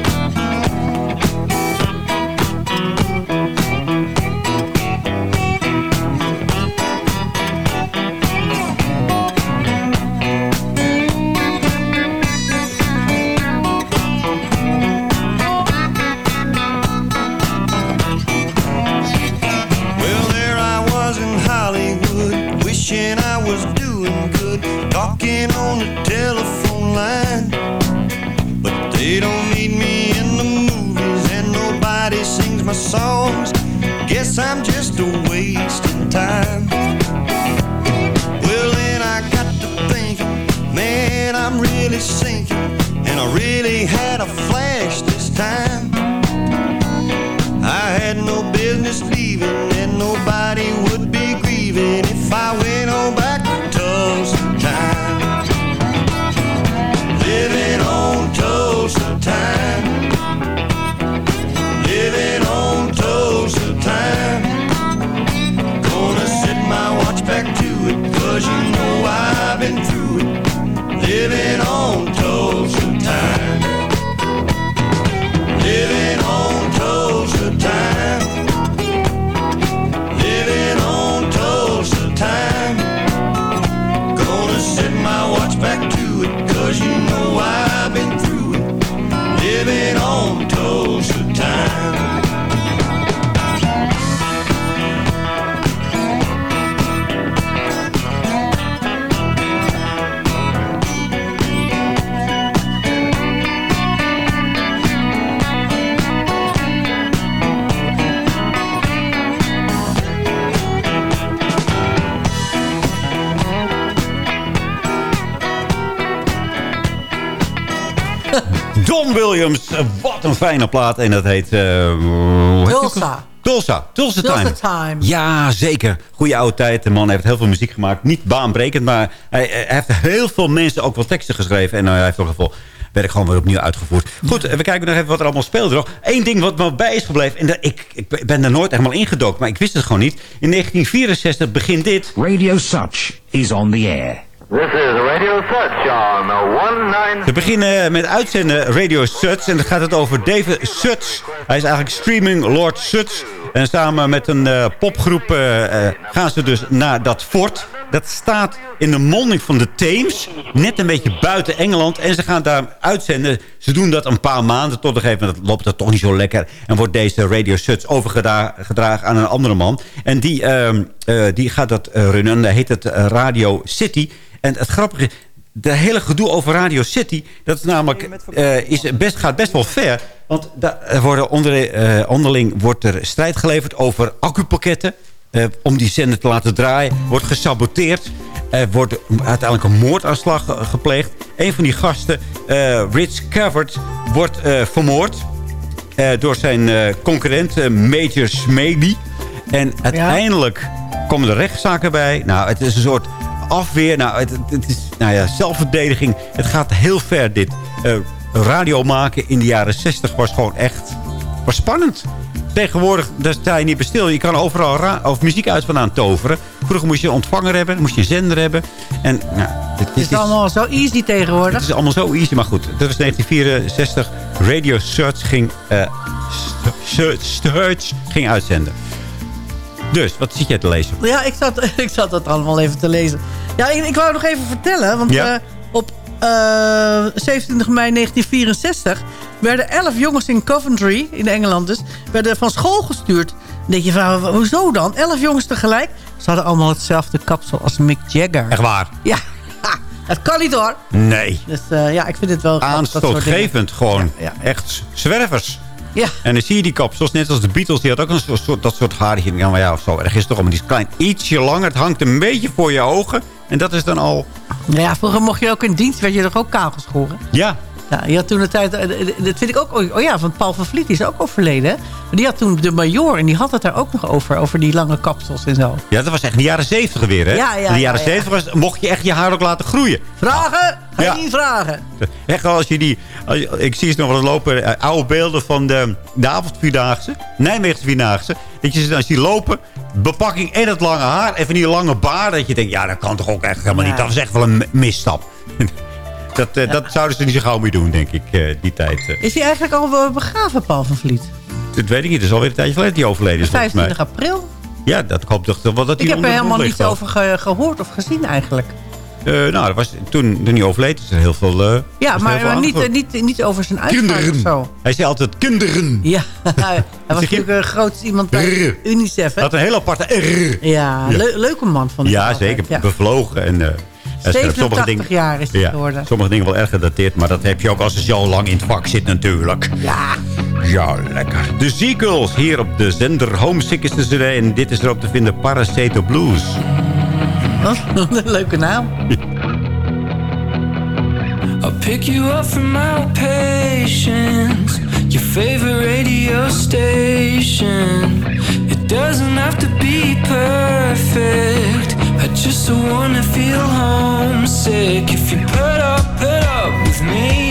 Fijne plaat. En dat heet... eh? Tulsa. Tulsa, Tulsa Time. Tulsa Time. Ja, zeker. Goeie oude tijd. De man heeft heel veel muziek gemaakt. Niet baanbrekend, maar hij, hij heeft heel veel mensen ook wel teksten geschreven. En eh, hij heeft ieder geval werk gewoon weer opnieuw uitgevoerd. Goed, eh, we kijken nog even wat er allemaal speelde nog. Eén ding wat me bij is gebleven. En dat, ik, ik ben er nooit helemaal ingedoken, maar ik wist het gewoon niet. In 1964 begint dit. Radio Such is on the air. This is Radio on 19... We beginnen met uitzenden Radio Suts. En dan gaat het over David Suts. Hij is eigenlijk Streaming Lord Suts. En samen met een eh, popgroep eh, eh, gaan ze dus naar dat fort. Dat staat in de monding van de Theems. Net een beetje buiten Engeland. En ze gaan daar uitzenden. Ze doen dat een paar maanden. Tot een gegeven moment loopt dat toch niet zo lekker. En wordt deze Radio Suts overgedragen aan een andere man. En die, ehm, eh, die gaat dat runnen. En dat heet het Radio City. En het grappige is, de hele gedoe over Radio City... dat is namelijk, eh, is best, gaat best wel ver. Want daar worden onder, eh, onderling wordt er strijd geleverd over accupakketten. eh, om die zender te laten draaien. Wordt gesaboteerd. Er wordt uiteindelijk een moordaanslag ge- gepleegd. Een van die gasten, eh, Rich Cavert, wordt eh, vermoord. eh, door zijn eh, concurrent eh, Major Smedey. En uiteindelijk komen er rechtszaken bij. Nou, het is een soort afweer. Nou, het, het is nou ja, zelfverdediging. Het gaat heel ver, dit. Eh, radio maken in de jaren 60 was gewoon echt was spannend. Tegenwoordig daar sta je niet bij stil. Je kan overal ra- of muziek uit vandaan toveren. Vroeger moest je een ontvanger hebben. moest je een zender hebben. En nou, dit, Het is allemaal zo easy tegenwoordig. het is allemaal zo easy, maar goed. Dat was 1964. Radio Search ging, Search, Search ging uitzenden. Dus, wat zit jij te lezen? Ja, ik zat, ik zat dat allemaal even te lezen. Ja, ik, ik wou nog even vertellen. Want Ja. eh, op eh 27 mei 1964 werden elf jongens in Coventry, in Engeland dus, werden van school gestuurd. Dan denk je van, hoezo dan? Elf jongens tegelijk? Ze hadden allemaal hetzelfde kapsel als Mick Jagger. Echt waar? Ja, ha, het kan niet hoor. Nee. Dus eh, ja, ik vind het wel dat. Aanstootgevend. Gewoon echt zwervers. Ja. En dan zie je die kapsels, net als de Beatles, die had ook een soort, dat soort haar. Ja, maar ja, zo erg is toch, maar die is klein. Ietsje langer, het hangt een beetje voor je ogen. En dat is dan al... Ja, vroeger mocht je ook in dienst, werd je toch ook kaal geschoren? Ja, Ja, je had toen de tijd, eh, eh, dat vind ik ook, oh ja, van Paul van Vliet is ook overleden. hè? Maar die had toen de major en die had het daar ook nog over, over die lange kapsels en zo. ja, dat was echt in de jaren zeventig weer, hè? Ja, ja, in de jaren ja, ja. zeventig was- mocht je echt je haar ook laten groeien. Vragen? Ja. Geen vragen. Echt als je die... als je- ik zie ze nog wel eens lopen, eh, oude beelden van de, de avondvierdaagse. Nijmeegse vierdaagse. Dat je ze als die lopen, bepakking en het lange haar. En van die lange baard. Dat je denkt, ja, dat kan toch ook echt helemaal niet. Dat is echt wel een misstap. Dat, eh, dat zouden ze niet zo gauw meer doen, denk ik, eh, die tijd. eh. Is hij eigenlijk al begraven, Paul van Vliet? Dat weet ik niet. Dat is alweer een tijdje geleden dat hij overleden is, volgens mij. 25 april? Ja, dat ik hoop toch wel dat hij Ik heb er helemaal niets over ge- gehoord of gezien eigenlijk. Eh, nou, dat was, toen, toen hij overleed is er heel veel... Ja, heel maar, veel maar niet, niet, niet over zijn uitspraak of zo. Hij zei altijd kinderen. Ja, hij was natuurlijk een groot iemand bij. UNICEF. Hè? Hij had een hele aparte R. Ja, Ja. leu- leuke man van Ja, zeker. Ja. Bevlogen. En, eh, hij schreef 87 jaar is hij geworden. Sommige dingen wel erg gedateerd. Maar dat heb je ook als je zo lang in het vak zit natuurlijk. Ja. Ja, lekker. De Seagulls hier op de zender Homesick is de CD. En dit is erop te vinden Paraceto Blues. Wat een leuke naam. I'll pick you up from outpatients, your favorite radio station. It doesn't have to be perfect. Just wanna feel homesick. If you put up, put up with me,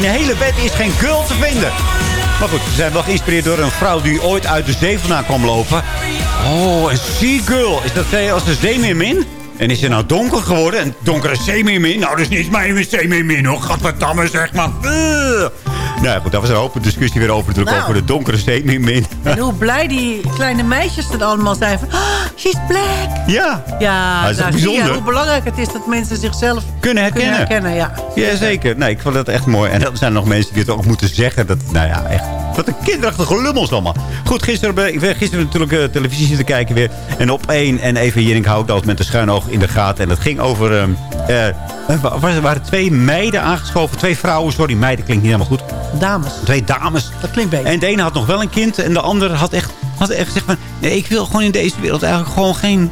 In de hele wet is geen girl te vinden. Maar goed, ze zijn wel geïnspireerd door een vrouw die ooit uit de zee vandaan kwam lopen. Oh, een Seagull. Is dat zij als een zeemeermin? En is ze nou donker geworden? Een donkere zeemeermin? Nou, dat is niet mijn zeemeermin hoor. Gadverdamme zeg maar. Nou ja, goed, daar was een hoop discussie weer over, natuurlijk Nou. over de donkere zeemermin. En hoe blij die kleine meisjes het allemaal zijn. Van, oh, she's black. Ja. Ja, Dat is nou, je bijzonder? hoe belangrijk het is dat mensen zichzelf Kunnen herkennen. herkennen ja. Jazeker. Nee, ik vond dat echt mooi. En dan zijn er nog mensen die het ook moeten zeggen. Dat, nou ja, echt. Wat een kinderachtige lummels allemaal. Goed, gisteren, ik ben gisteren natuurlijk eh, televisie zitten kijken weer. En op één. En even Jerink houdt altijd met een schuin oog in de gaten. En dat ging over... ehm, eh, er waren twee meiden aangeschoven. Twee vrouwen, sorry, meiden klinkt niet helemaal goed. Dames. Twee dames. Dat klinkt beter. En de ene had nog wel een kind. En de andere had echt, had echt gezegd van... Nee, ik wil gewoon in deze wereld eigenlijk gewoon geen,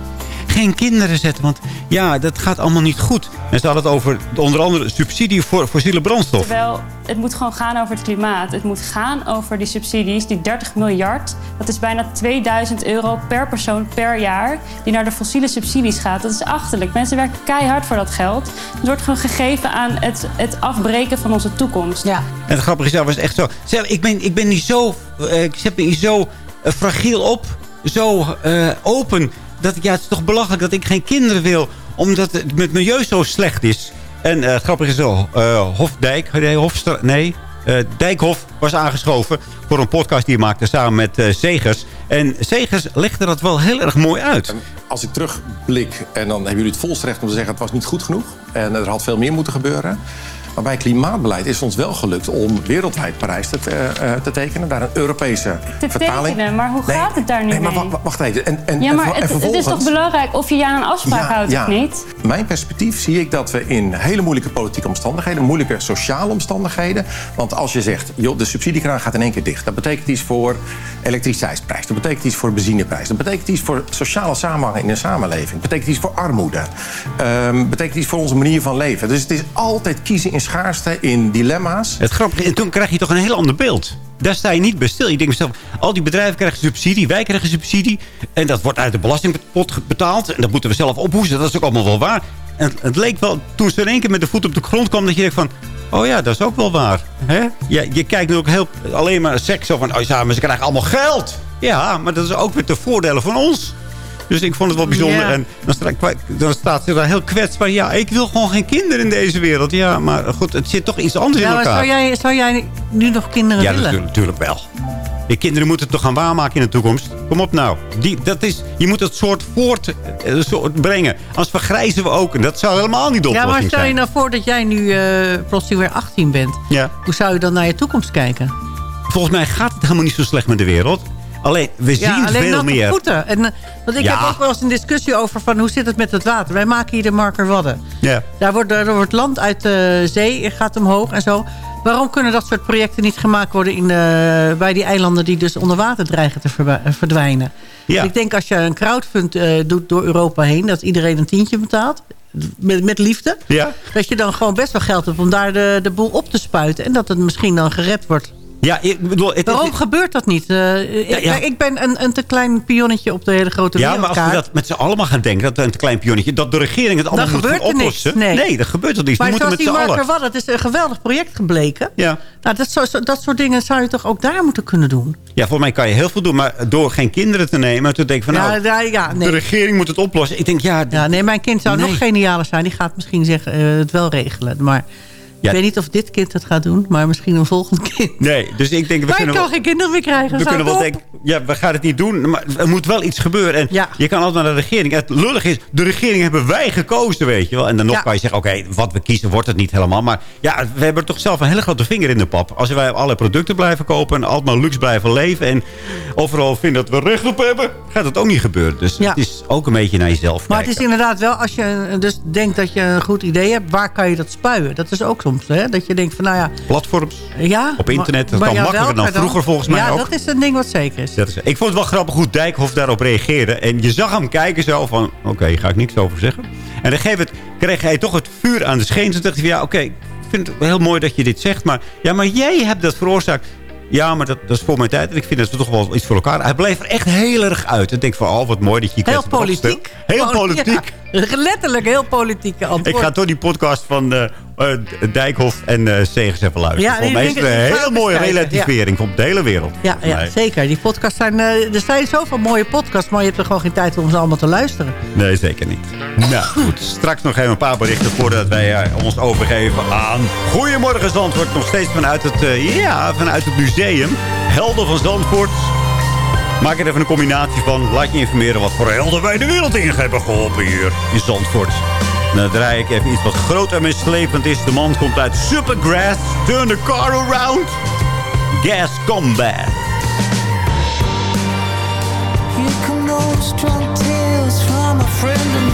geen kinderen zetten. Want ja, dat gaat allemaal niet goed. En ze hadden het over onder andere subsidie voor fossiele brandstof. Terwijl het moet gewoon gaan over het klimaat. Het moet gaan over die subsidies, die 30 miljard. Dat is bijna 2000 euro per persoon per jaar die naar de fossiele subsidies gaat. Dat is achterlijk. Mensen werken keihard voor dat geld. Het wordt gewoon gegeven aan het, het afbreken van onze toekomst. Ja. En het grappige is, dat was echt zo. Zeg, ik, ben, ik ben niet zo, eh, ik zet me niet zo eh, fragiel op, zo eh, open. Dat ik, ja, het is toch belachelijk dat ik geen kinderen wil, omdat het met milieu zo slecht is. En eh, het grappige is zo, eh, Hofdijk, nee, Hofstra, nee, eh, Dijkhoff was aangeschoven voor een podcast die hij maakte samen met Segers. En Segers legde dat wel heel erg mooi uit. Als ik terugblik, en dan hebben jullie het volste recht om te zeggen... het was niet goed genoeg en er had veel meer moeten gebeuren. Maar bij klimaatbeleid is het ons wel gelukt om wereldwijd Parijs te, eh, eh, te tekenen. Daar een Europese Te vertaling. tekenen, maar hoe Nee, gaat het daar nu nee, maar mee? wa- wacht even. En, en, ja, maar en het, het is toch belangrijk of je je aan een afspraak houdt ja. of niet? Mijn perspectief zie ik dat we in hele moeilijke politieke omstandigheden... moeilijke sociale omstandigheden... want als je zegt, joh, de subsidiekraan gaat in één keer dicht... dat betekent iets voor elektriciteitsprijs. Dat betekent iets voor benzineprijs. Dat betekent iets voor sociale samenhang in een samenleving. Dat betekent iets voor armoede. Ehm betekent iets voor onze manier van leven. Dus het is altijd kiezen in schaarste, in dilemma's. Het grappige, en toen krijg je toch een heel ander beeld. Daar sta je niet bij stil. Je denkt zelf, al die bedrijven krijgen subsidie, wij krijgen subsidie. En dat wordt uit de belastingpot betaald. En dat moeten we zelf ophoesten. Dat is ook allemaal wel waar. En het leek wel, toen ze in één keer met de voet op de grond kwam... dat je denkt van, oh ja, dat is ook wel waar. Hè? Ja, je kijkt nu ook heel, alleen maar seks. Zo van, oh ja, maar ze krijgen allemaal geld. Ja, maar dat is ook weer de voordelen van ons. Dus ik vond het wel bijzonder. Ja. En dan, sta- dan staat ze daar heel kwetsbaar. Ja, ik wil gewoon geen kinderen in deze wereld. Ja, maar goed, het zit toch iets anders Nou, in elkaar. zou, jij, zou jij nu nog kinderen Ja, willen? natuurlijk, natuurlijk wel. De kinderen moeten het toch gaan waarmaken in de toekomst. Kom op nou. Die, dat is, je moet het soort voortbrengen. Anders vergrijzen we ook. En dat zou helemaal niet de Ja, maar stel je zijn. nou voor dat jij nu eh plotseling weer 18 bent. Ja. Hoe zou je dan naar je toekomst kijken? Volgens mij gaat het helemaal niet zo slecht met de wereld. Alleen, we zien ja, alleen veel meer. voeten. En, eh, want ik Ja. heb ook wel eens een discussie over van hoe zit het met het water. Wij maken hier de marker Wadden. Ja. Daar wordt, daar wordt land uit de zee, gaat omhoog en zo. Waarom kunnen dat soort projecten niet gemaakt worden in de, bij die eilanden die dus onder water dreigen te eh, verdwijnen? Ja. Ik denk als je een crowdfund eh, doet door Europa heen, dat iedereen een tientje betaalt. Met, met liefde. Ja. Dat je dan gewoon best wel geld hebt om daar de, de boel op te spuiten. En dat het misschien dan gered wordt. Ja, ik bedoel... Het, Waarom gebeurt dat niet? Eh, ik, ja. ik ben een, een te klein pionnetje op de hele grote Ja, maar als we wereldkaart. dat met z'n allemaal gaan denken, dat een klein pionnetje, dat de regering het allemaal Dan moet gaan gebeurt niks, oplossen. nee. dat gebeurt er niks. Maar zoals met die Marker. Wadden, het is een geweldig project gebleken. Ja. Nou, dat, soort- dat soort dingen zou je toch ook daar moeten kunnen doen? Ja, volgens mij kan je heel veel doen, maar door geen kinderen te nemen, te denken van Ja, nou, ja, nee. de regering moet het oplossen. Ik denk, ja, Ja, nee, mijn kind zou Nee. nog genialer zijn. Die gaat misschien zeggen, eh, het wel regelen. Maar Ja. ik weet niet of dit kind het gaat doen. Maar misschien een volgend kind. nee. Dus ik denk, we maar ik kunnen kan wel... geen kinderen meer krijgen. We kunnen wel denken, ja, we gaan het niet doen. Maar er moet wel iets gebeuren. En Ja. je kan altijd naar de regering. Het lullig is, de regering hebben wij gekozen, weet je wel. En dan nog Ja. kan je zeggen, oké, wat we kiezen wordt het niet helemaal. Maar ja, we hebben toch zelf een hele grote vinger in de pap. Als wij alle producten blijven kopen en altijd maar luxe blijven leven... en overal vinden dat we recht op hebben, gaat dat ook niet gebeuren. Dus Ja. het is ook een beetje naar jezelf Maar het is inderdaad wel, als je dus denkt dat je een goed idee hebt... waar kan je dat spuien? Dat is ook soms, hè? Dat je denkt van, nou ja... Platforms ja op internet, dat kan ja, makkelijker dan vroeger volgens mij ja, ook. dat is een ding wat zeker is. Dat is- ik vond het wel grappig hoe Dijkhoff daarop reageerde. En je zag hem kijken zo van... Oké, hier ga ik niks over zeggen. En dan het, kreeg hij toch het vuur aan de scheen. Toen dacht hij van... Ja, oké, ik vind het heel mooi dat je dit zegt. Maar, ja, maar jij hebt dat veroorzaakt. Ja, maar dat, dat is voor mijn tijd. En ik vind dat we toch wel iets voor elkaar. Hij bleef er echt heel erg uit. Ik denk van, oh, wat mooi dat je Heel politiek. Heel politiek. ja, letterlijk heel politieke antwoord. Ik ga toch die podcast van eh eh, Dijkhoff en eh Segers even luisteren. Ja, Volgens die mij is het een hele mooie kijken, relativering van de hele wereld. Ja, ja zeker. Die podcasts zijn... eh, er zijn zoveel mooie podcasts, maar je hebt er gewoon geen tijd om ze allemaal te luisteren. Nee, zeker niet. Nou goed, straks nog even een paar berichten voordat wij ons overgeven aan Goedemorgen Zandvoort. Nog steeds vanuit het, ja, vanuit het museum. Helden van Zandvoort. Maak er even een combinatie van. Laat je informeren wat voor helden wij de wereld in hebben geholpen hier in Zandvoort. Dan draai ik even iets wat groot en mislepend is. De man komt uit Supergrass. Turn the car around. Gas Combat. Come those from a friend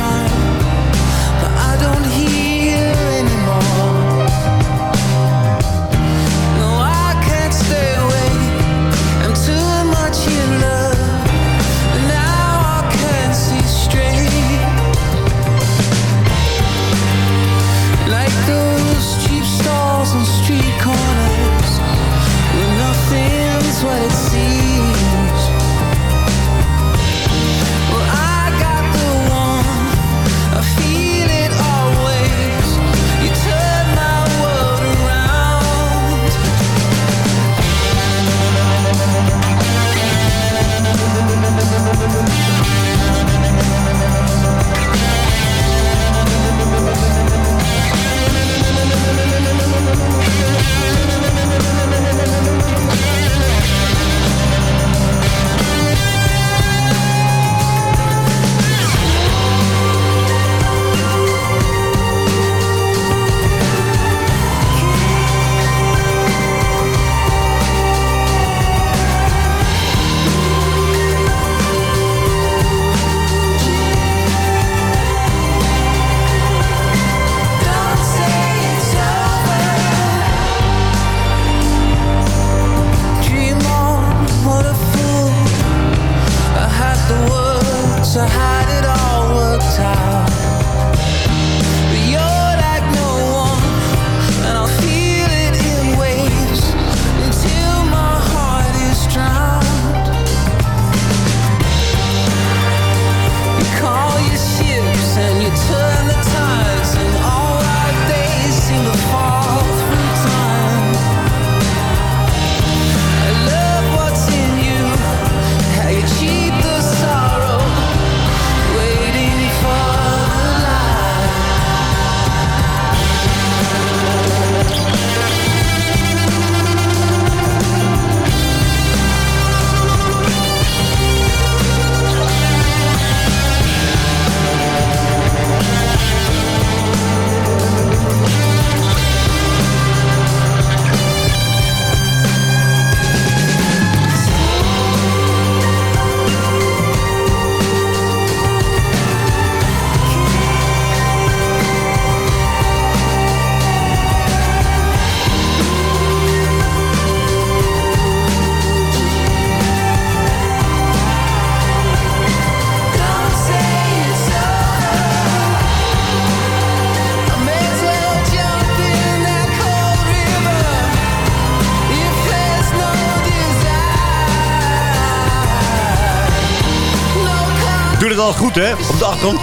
het al goed, hè? Op de achtergrond.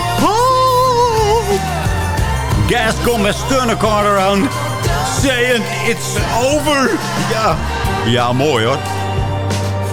Gas Combat, turn the car around. Saying it's over. Ja. Ja, mooi hoor.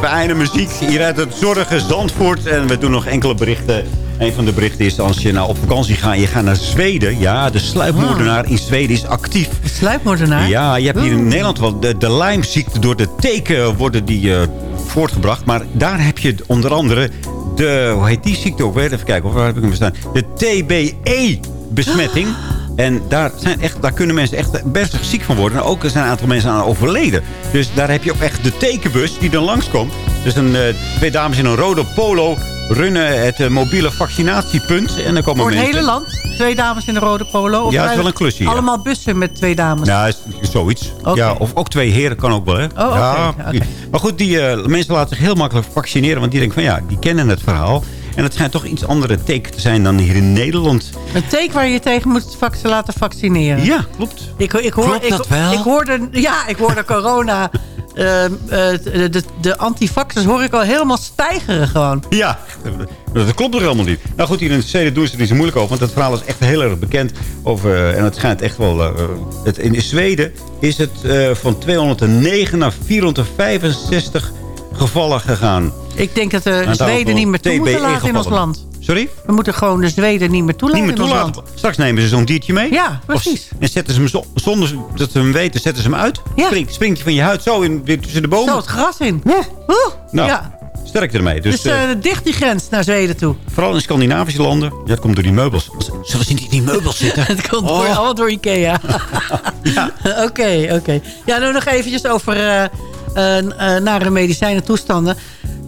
Fijne muziek hier uit het zorgen Zandvoort. En we doen nog enkele berichten. Een van de berichten is als je nou op vakantie gaat... je gaat naar Zweden. Ja, de sluipmoordenaar in Zweden is actief. De sluipmoordenaar? Ja, je hebt hier in Nederland wel de, de Lyme-ziekte. Door de teken worden die eh, voortgebracht. Maar daar heb je onder andere de... Hoe heet die ziekte ook weer? Even kijken, of waar heb ik hem staan? De TBE-besmetting. En daar, zijn echt, daar kunnen mensen echt best ziek van worden. En ook er zijn een aantal mensen aan overleden. Dus daar heb je ook echt de tekenbus die dan langskomt. Dus een, eh, twee dames in een rode polo runnen het eh, mobiele vaccinatiepunt. En dan komen Voor het mensen... hele land? Twee dames in de rode polo? Of Ja, het is wel een klusje, ja. Allemaal bussen met twee dames? Ja, is, is zoiets. Ja, of ook twee heren kan ook wel, hè? Oh, ja. Maar goed, die eh, mensen laten zich heel makkelijk vaccineren. Want die denken van ja, die kennen het verhaal. En het schijnt toch iets andere teken te zijn dan hier in Nederland. Een teken waar je tegen moet laten vaccineren. Ja, klopt. Ik, ik hoor, Klopt ik, dat wel? Ik hoorde, ja, ik hoorde corona de, de, de antivaxers hoor ik al helemaal stijgeren gewoon. Ja, dat klopt er helemaal niet. Nou goed, hier in Zweden doen ze er niet zo moeilijk over. Want het verhaal is echt heel erg bekend. Over, eh, en het schijnt echt wel... eh, het, in Zweden is het eh, van 209 naar 465 gevallen gegaan. Ik denk dat de Nou, Zweden niet meer toe moeten TBE laten in ons land. Sorry? We moeten gewoon de Zweden niet meer toelaten Niet meer toelaten. Straks nemen ze zo'n diertje mee. Ja, precies. Of- en zetten ze hem zo- zonder dat ze hem weten, zetten ze hem uit. Ja. Springt, springt hij van je huid zo in, weer tussen de bomen. Zo het gras in. Oeh. Nou, Ja. sterk ermee. Dus, Dus eh, eh, dicht die grens naar Zweden toe. vooral in Scandinavische landen. Ja, dat komt door die meubels. Zullen we in die meubels zitten? Het komt Oh. door, allemaal door Ikea. Oké, oké. Ja, nu nog eventjes over eh, eh, nare medicijnen toestanden.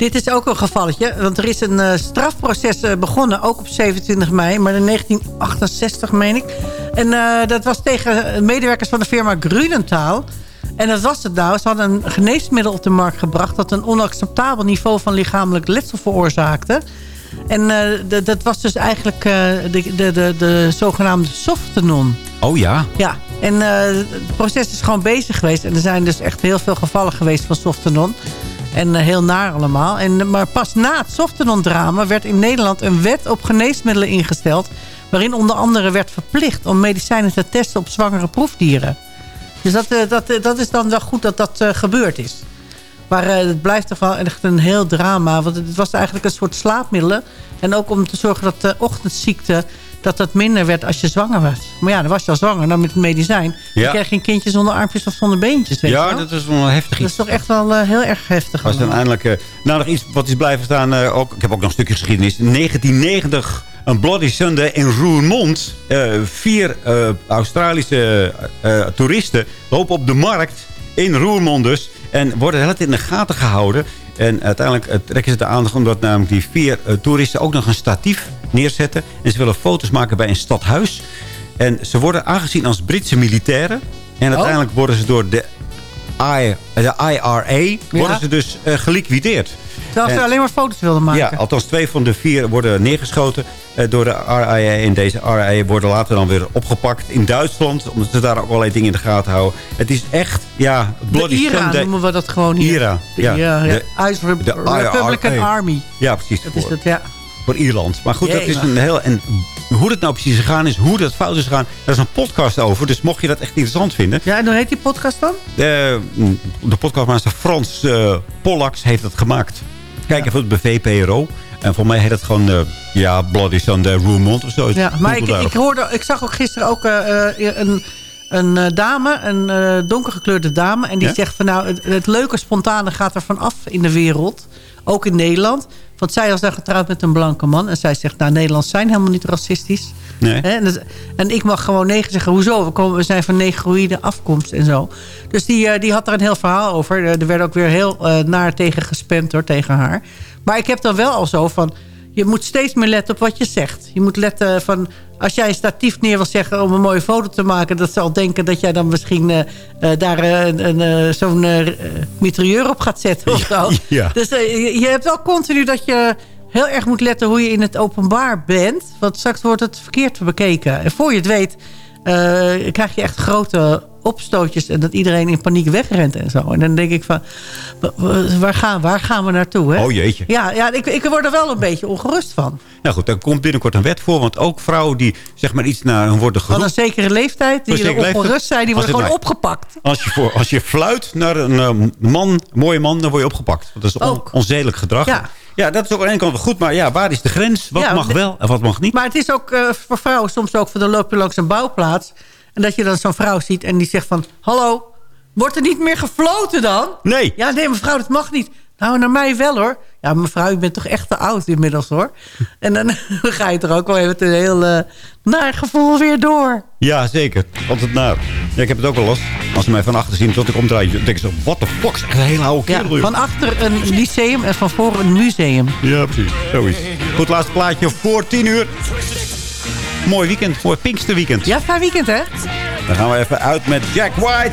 Dit is ook een gevalletje. Want er is een eh, strafproces eh, begonnen, ook op 27 mei. Maar in 1968, meen ik. En eh, dat was tegen medewerkers van de firma Grunenthal. En dat was het nou. Ze hadden een geneesmiddel op de markt gebracht... dat een onacceptabel niveau van lichamelijk letsel veroorzaakte. En dat was dus eigenlijk de, de, de, de zogenaamde softenon. Oh ja. Ja, en het proces is gewoon bezig geweest. En er zijn dus echt heel veel gevallen geweest van softenon. En eh, heel naar allemaal. En, maar pas na het softenon-drama werd in Nederland een wet op geneesmiddelen ingesteld... waarin onder andere werd verplicht om medicijnen te testen op zwangere proefdieren. Dus dat, eh, dat, eh, dat is dan wel goed dat dat gebeurd is. Maar het blijft toch wel echt een heel drama. Want het was eigenlijk een soort slaapmiddelen. En ook om te zorgen dat de ochtendziekte... dat dat minder werd als je zwanger was. Maar ja, dan was je al zwanger. Dan met het medicijn. Ja. Dan krijg je een kindje zonder armpjes of zonder beentjes. Weet je Ja, wel? dat is wel heftig Dat is toch echt wel eh, heel erg heftig. Was dan eindelijk... eh, nou, nog iets wat is blijven staan. eh, ook, ik heb ook nog een stukje geschiedenis. In 1990, een Bloody Sunday in Roermond. vier Australische toeristen lopen op de markt in Roermond dus. En worden de hele tijd in de gaten gehouden. En uiteindelijk eh, trekken ze de aandacht omdat namelijk die vier eh, toeristen ook nog een statief neerzetten. En ze willen foto's maken bij een stadhuis. En ze worden aangezien als Britse militairen. En uiteindelijk worden ze door de, I, de IRA worden ze dus eh, geliquideerd. Terwijl ze En- alleen maar foto's wilden maken. ja, althans twee van de vier worden neergeschoten eh, door de RIA. En deze RIA worden later dan weer opgepakt in Duitsland. Omdat ze daar ook allerlei dingen in de gaten houden. Het is echt, ja, de Bloody IRA Sunday. noemen we dat gewoon hier. IRA, De ja. IRA, ja. De- Ice Re- de Republican IRA. Army. Ja, precies. Dat is voor, het, ja. voor Ierland. Maar goed, dat is een heel... En hoe dat nou precies gegaan is, hoe dat fout is gegaan... daar is een podcast over. Dus mocht je dat echt interessant vinden... Ja, en hoe heet die podcast dan? De, de podcastmaster Frans eh, Pollaks heeft dat gemaakt. Kijk even op de VPRO. En voor mij heet het gewoon... eh, ja, Bloody Sunday Roermond of zo. Ja, maar ik, ik, hoorde, ik zag ook gisteren ook eh, eh, een, een dame, een donkergekleurde dame. En die Ja? zegt van nou, het, het leuke spontane gaat er van af in de wereld. Ook in Nederland. Want zij was daar getrouwd met een blanke man. En zij zegt, nou, Nederlanders zijn helemaal niet racistisch. Nee. En, dat- en ik mag gewoon negen zeggen. Hoezo? We, komen, we zijn van negroïde afkomst en zo. Dus die, eh, die had er een heel verhaal over. Eh, Er werd ook weer heel eh, naar tegen gespend hoor, tegen haar. Maar ik heb dan wel al zo van... Je moet steeds meer letten op wat je zegt. Je moet letten van... Als jij een statief neer wil zeggen om een mooie foto te maken... dat ze al denken dat jij dan misschien daar eh, zo'n mitrailleur op gaat zetten of zo. ja. Dus je hebt wel continu dat je heel erg moet letten hoe je in het openbaar bent. Want straks wordt het verkeerd bekeken. En voor je het weet eh, krijg je echt grote opstootjes... en dat iedereen in paniek wegrent en zo. En dan denk ik van, wa- wa- waar gaan, waar gaan we naartoe? Hè? Oh, jeetje. Ja, ja ik, ik word er wel een beetje ongerust van. Nou goed, daar komt binnenkort een wet voor. Want ook vrouwen die zeg maar iets naar hun worden Van geroepen... een zekere leeftijd, die Van er ongerust zijn... die worden gewoon nou- opgepakt. Als je, voor, als je fluit naar een eh, man, mooie man, dan word je opgepakt. Want dat is on, Ook. onzedelijk gedrag. Ja. Ja, dat is ook aan de ene kant wel goed. Maar ja, waar is de grens? Wat Ja, mag de- wel en wat mag niet? Maar het is ook eh, voor vrouwen soms ook... van dan loop je langs een bouwplaats... en dat je dan zo'n vrouw ziet en die zegt van... hallo, wordt er niet meer gefloten dan? Nee. Ja, nee, mevrouw, dat mag niet. Nou, naar mij wel, hoor. Ja, mevrouw, u bent toch echt te oud inmiddels, hoor. En dan, dan ga je er ook wel even een heel eh naar gevoel weer door. Ja, zeker. Altijd naar. Ja, ik heb het ook wel last. Als ze mij van achter zien tot ik omdraai, dan denken ze... What the fuck? Is echt een hele oude kerel. van achter een lyceum en van voor een museum. Ja, precies. Zoiets. Goed, laatste plaatje voor 10 uur. Mooi weekend. Mooi Pinksterweekend. Ja, fijn weekend, hè? Dan gaan we even uit met Jack White.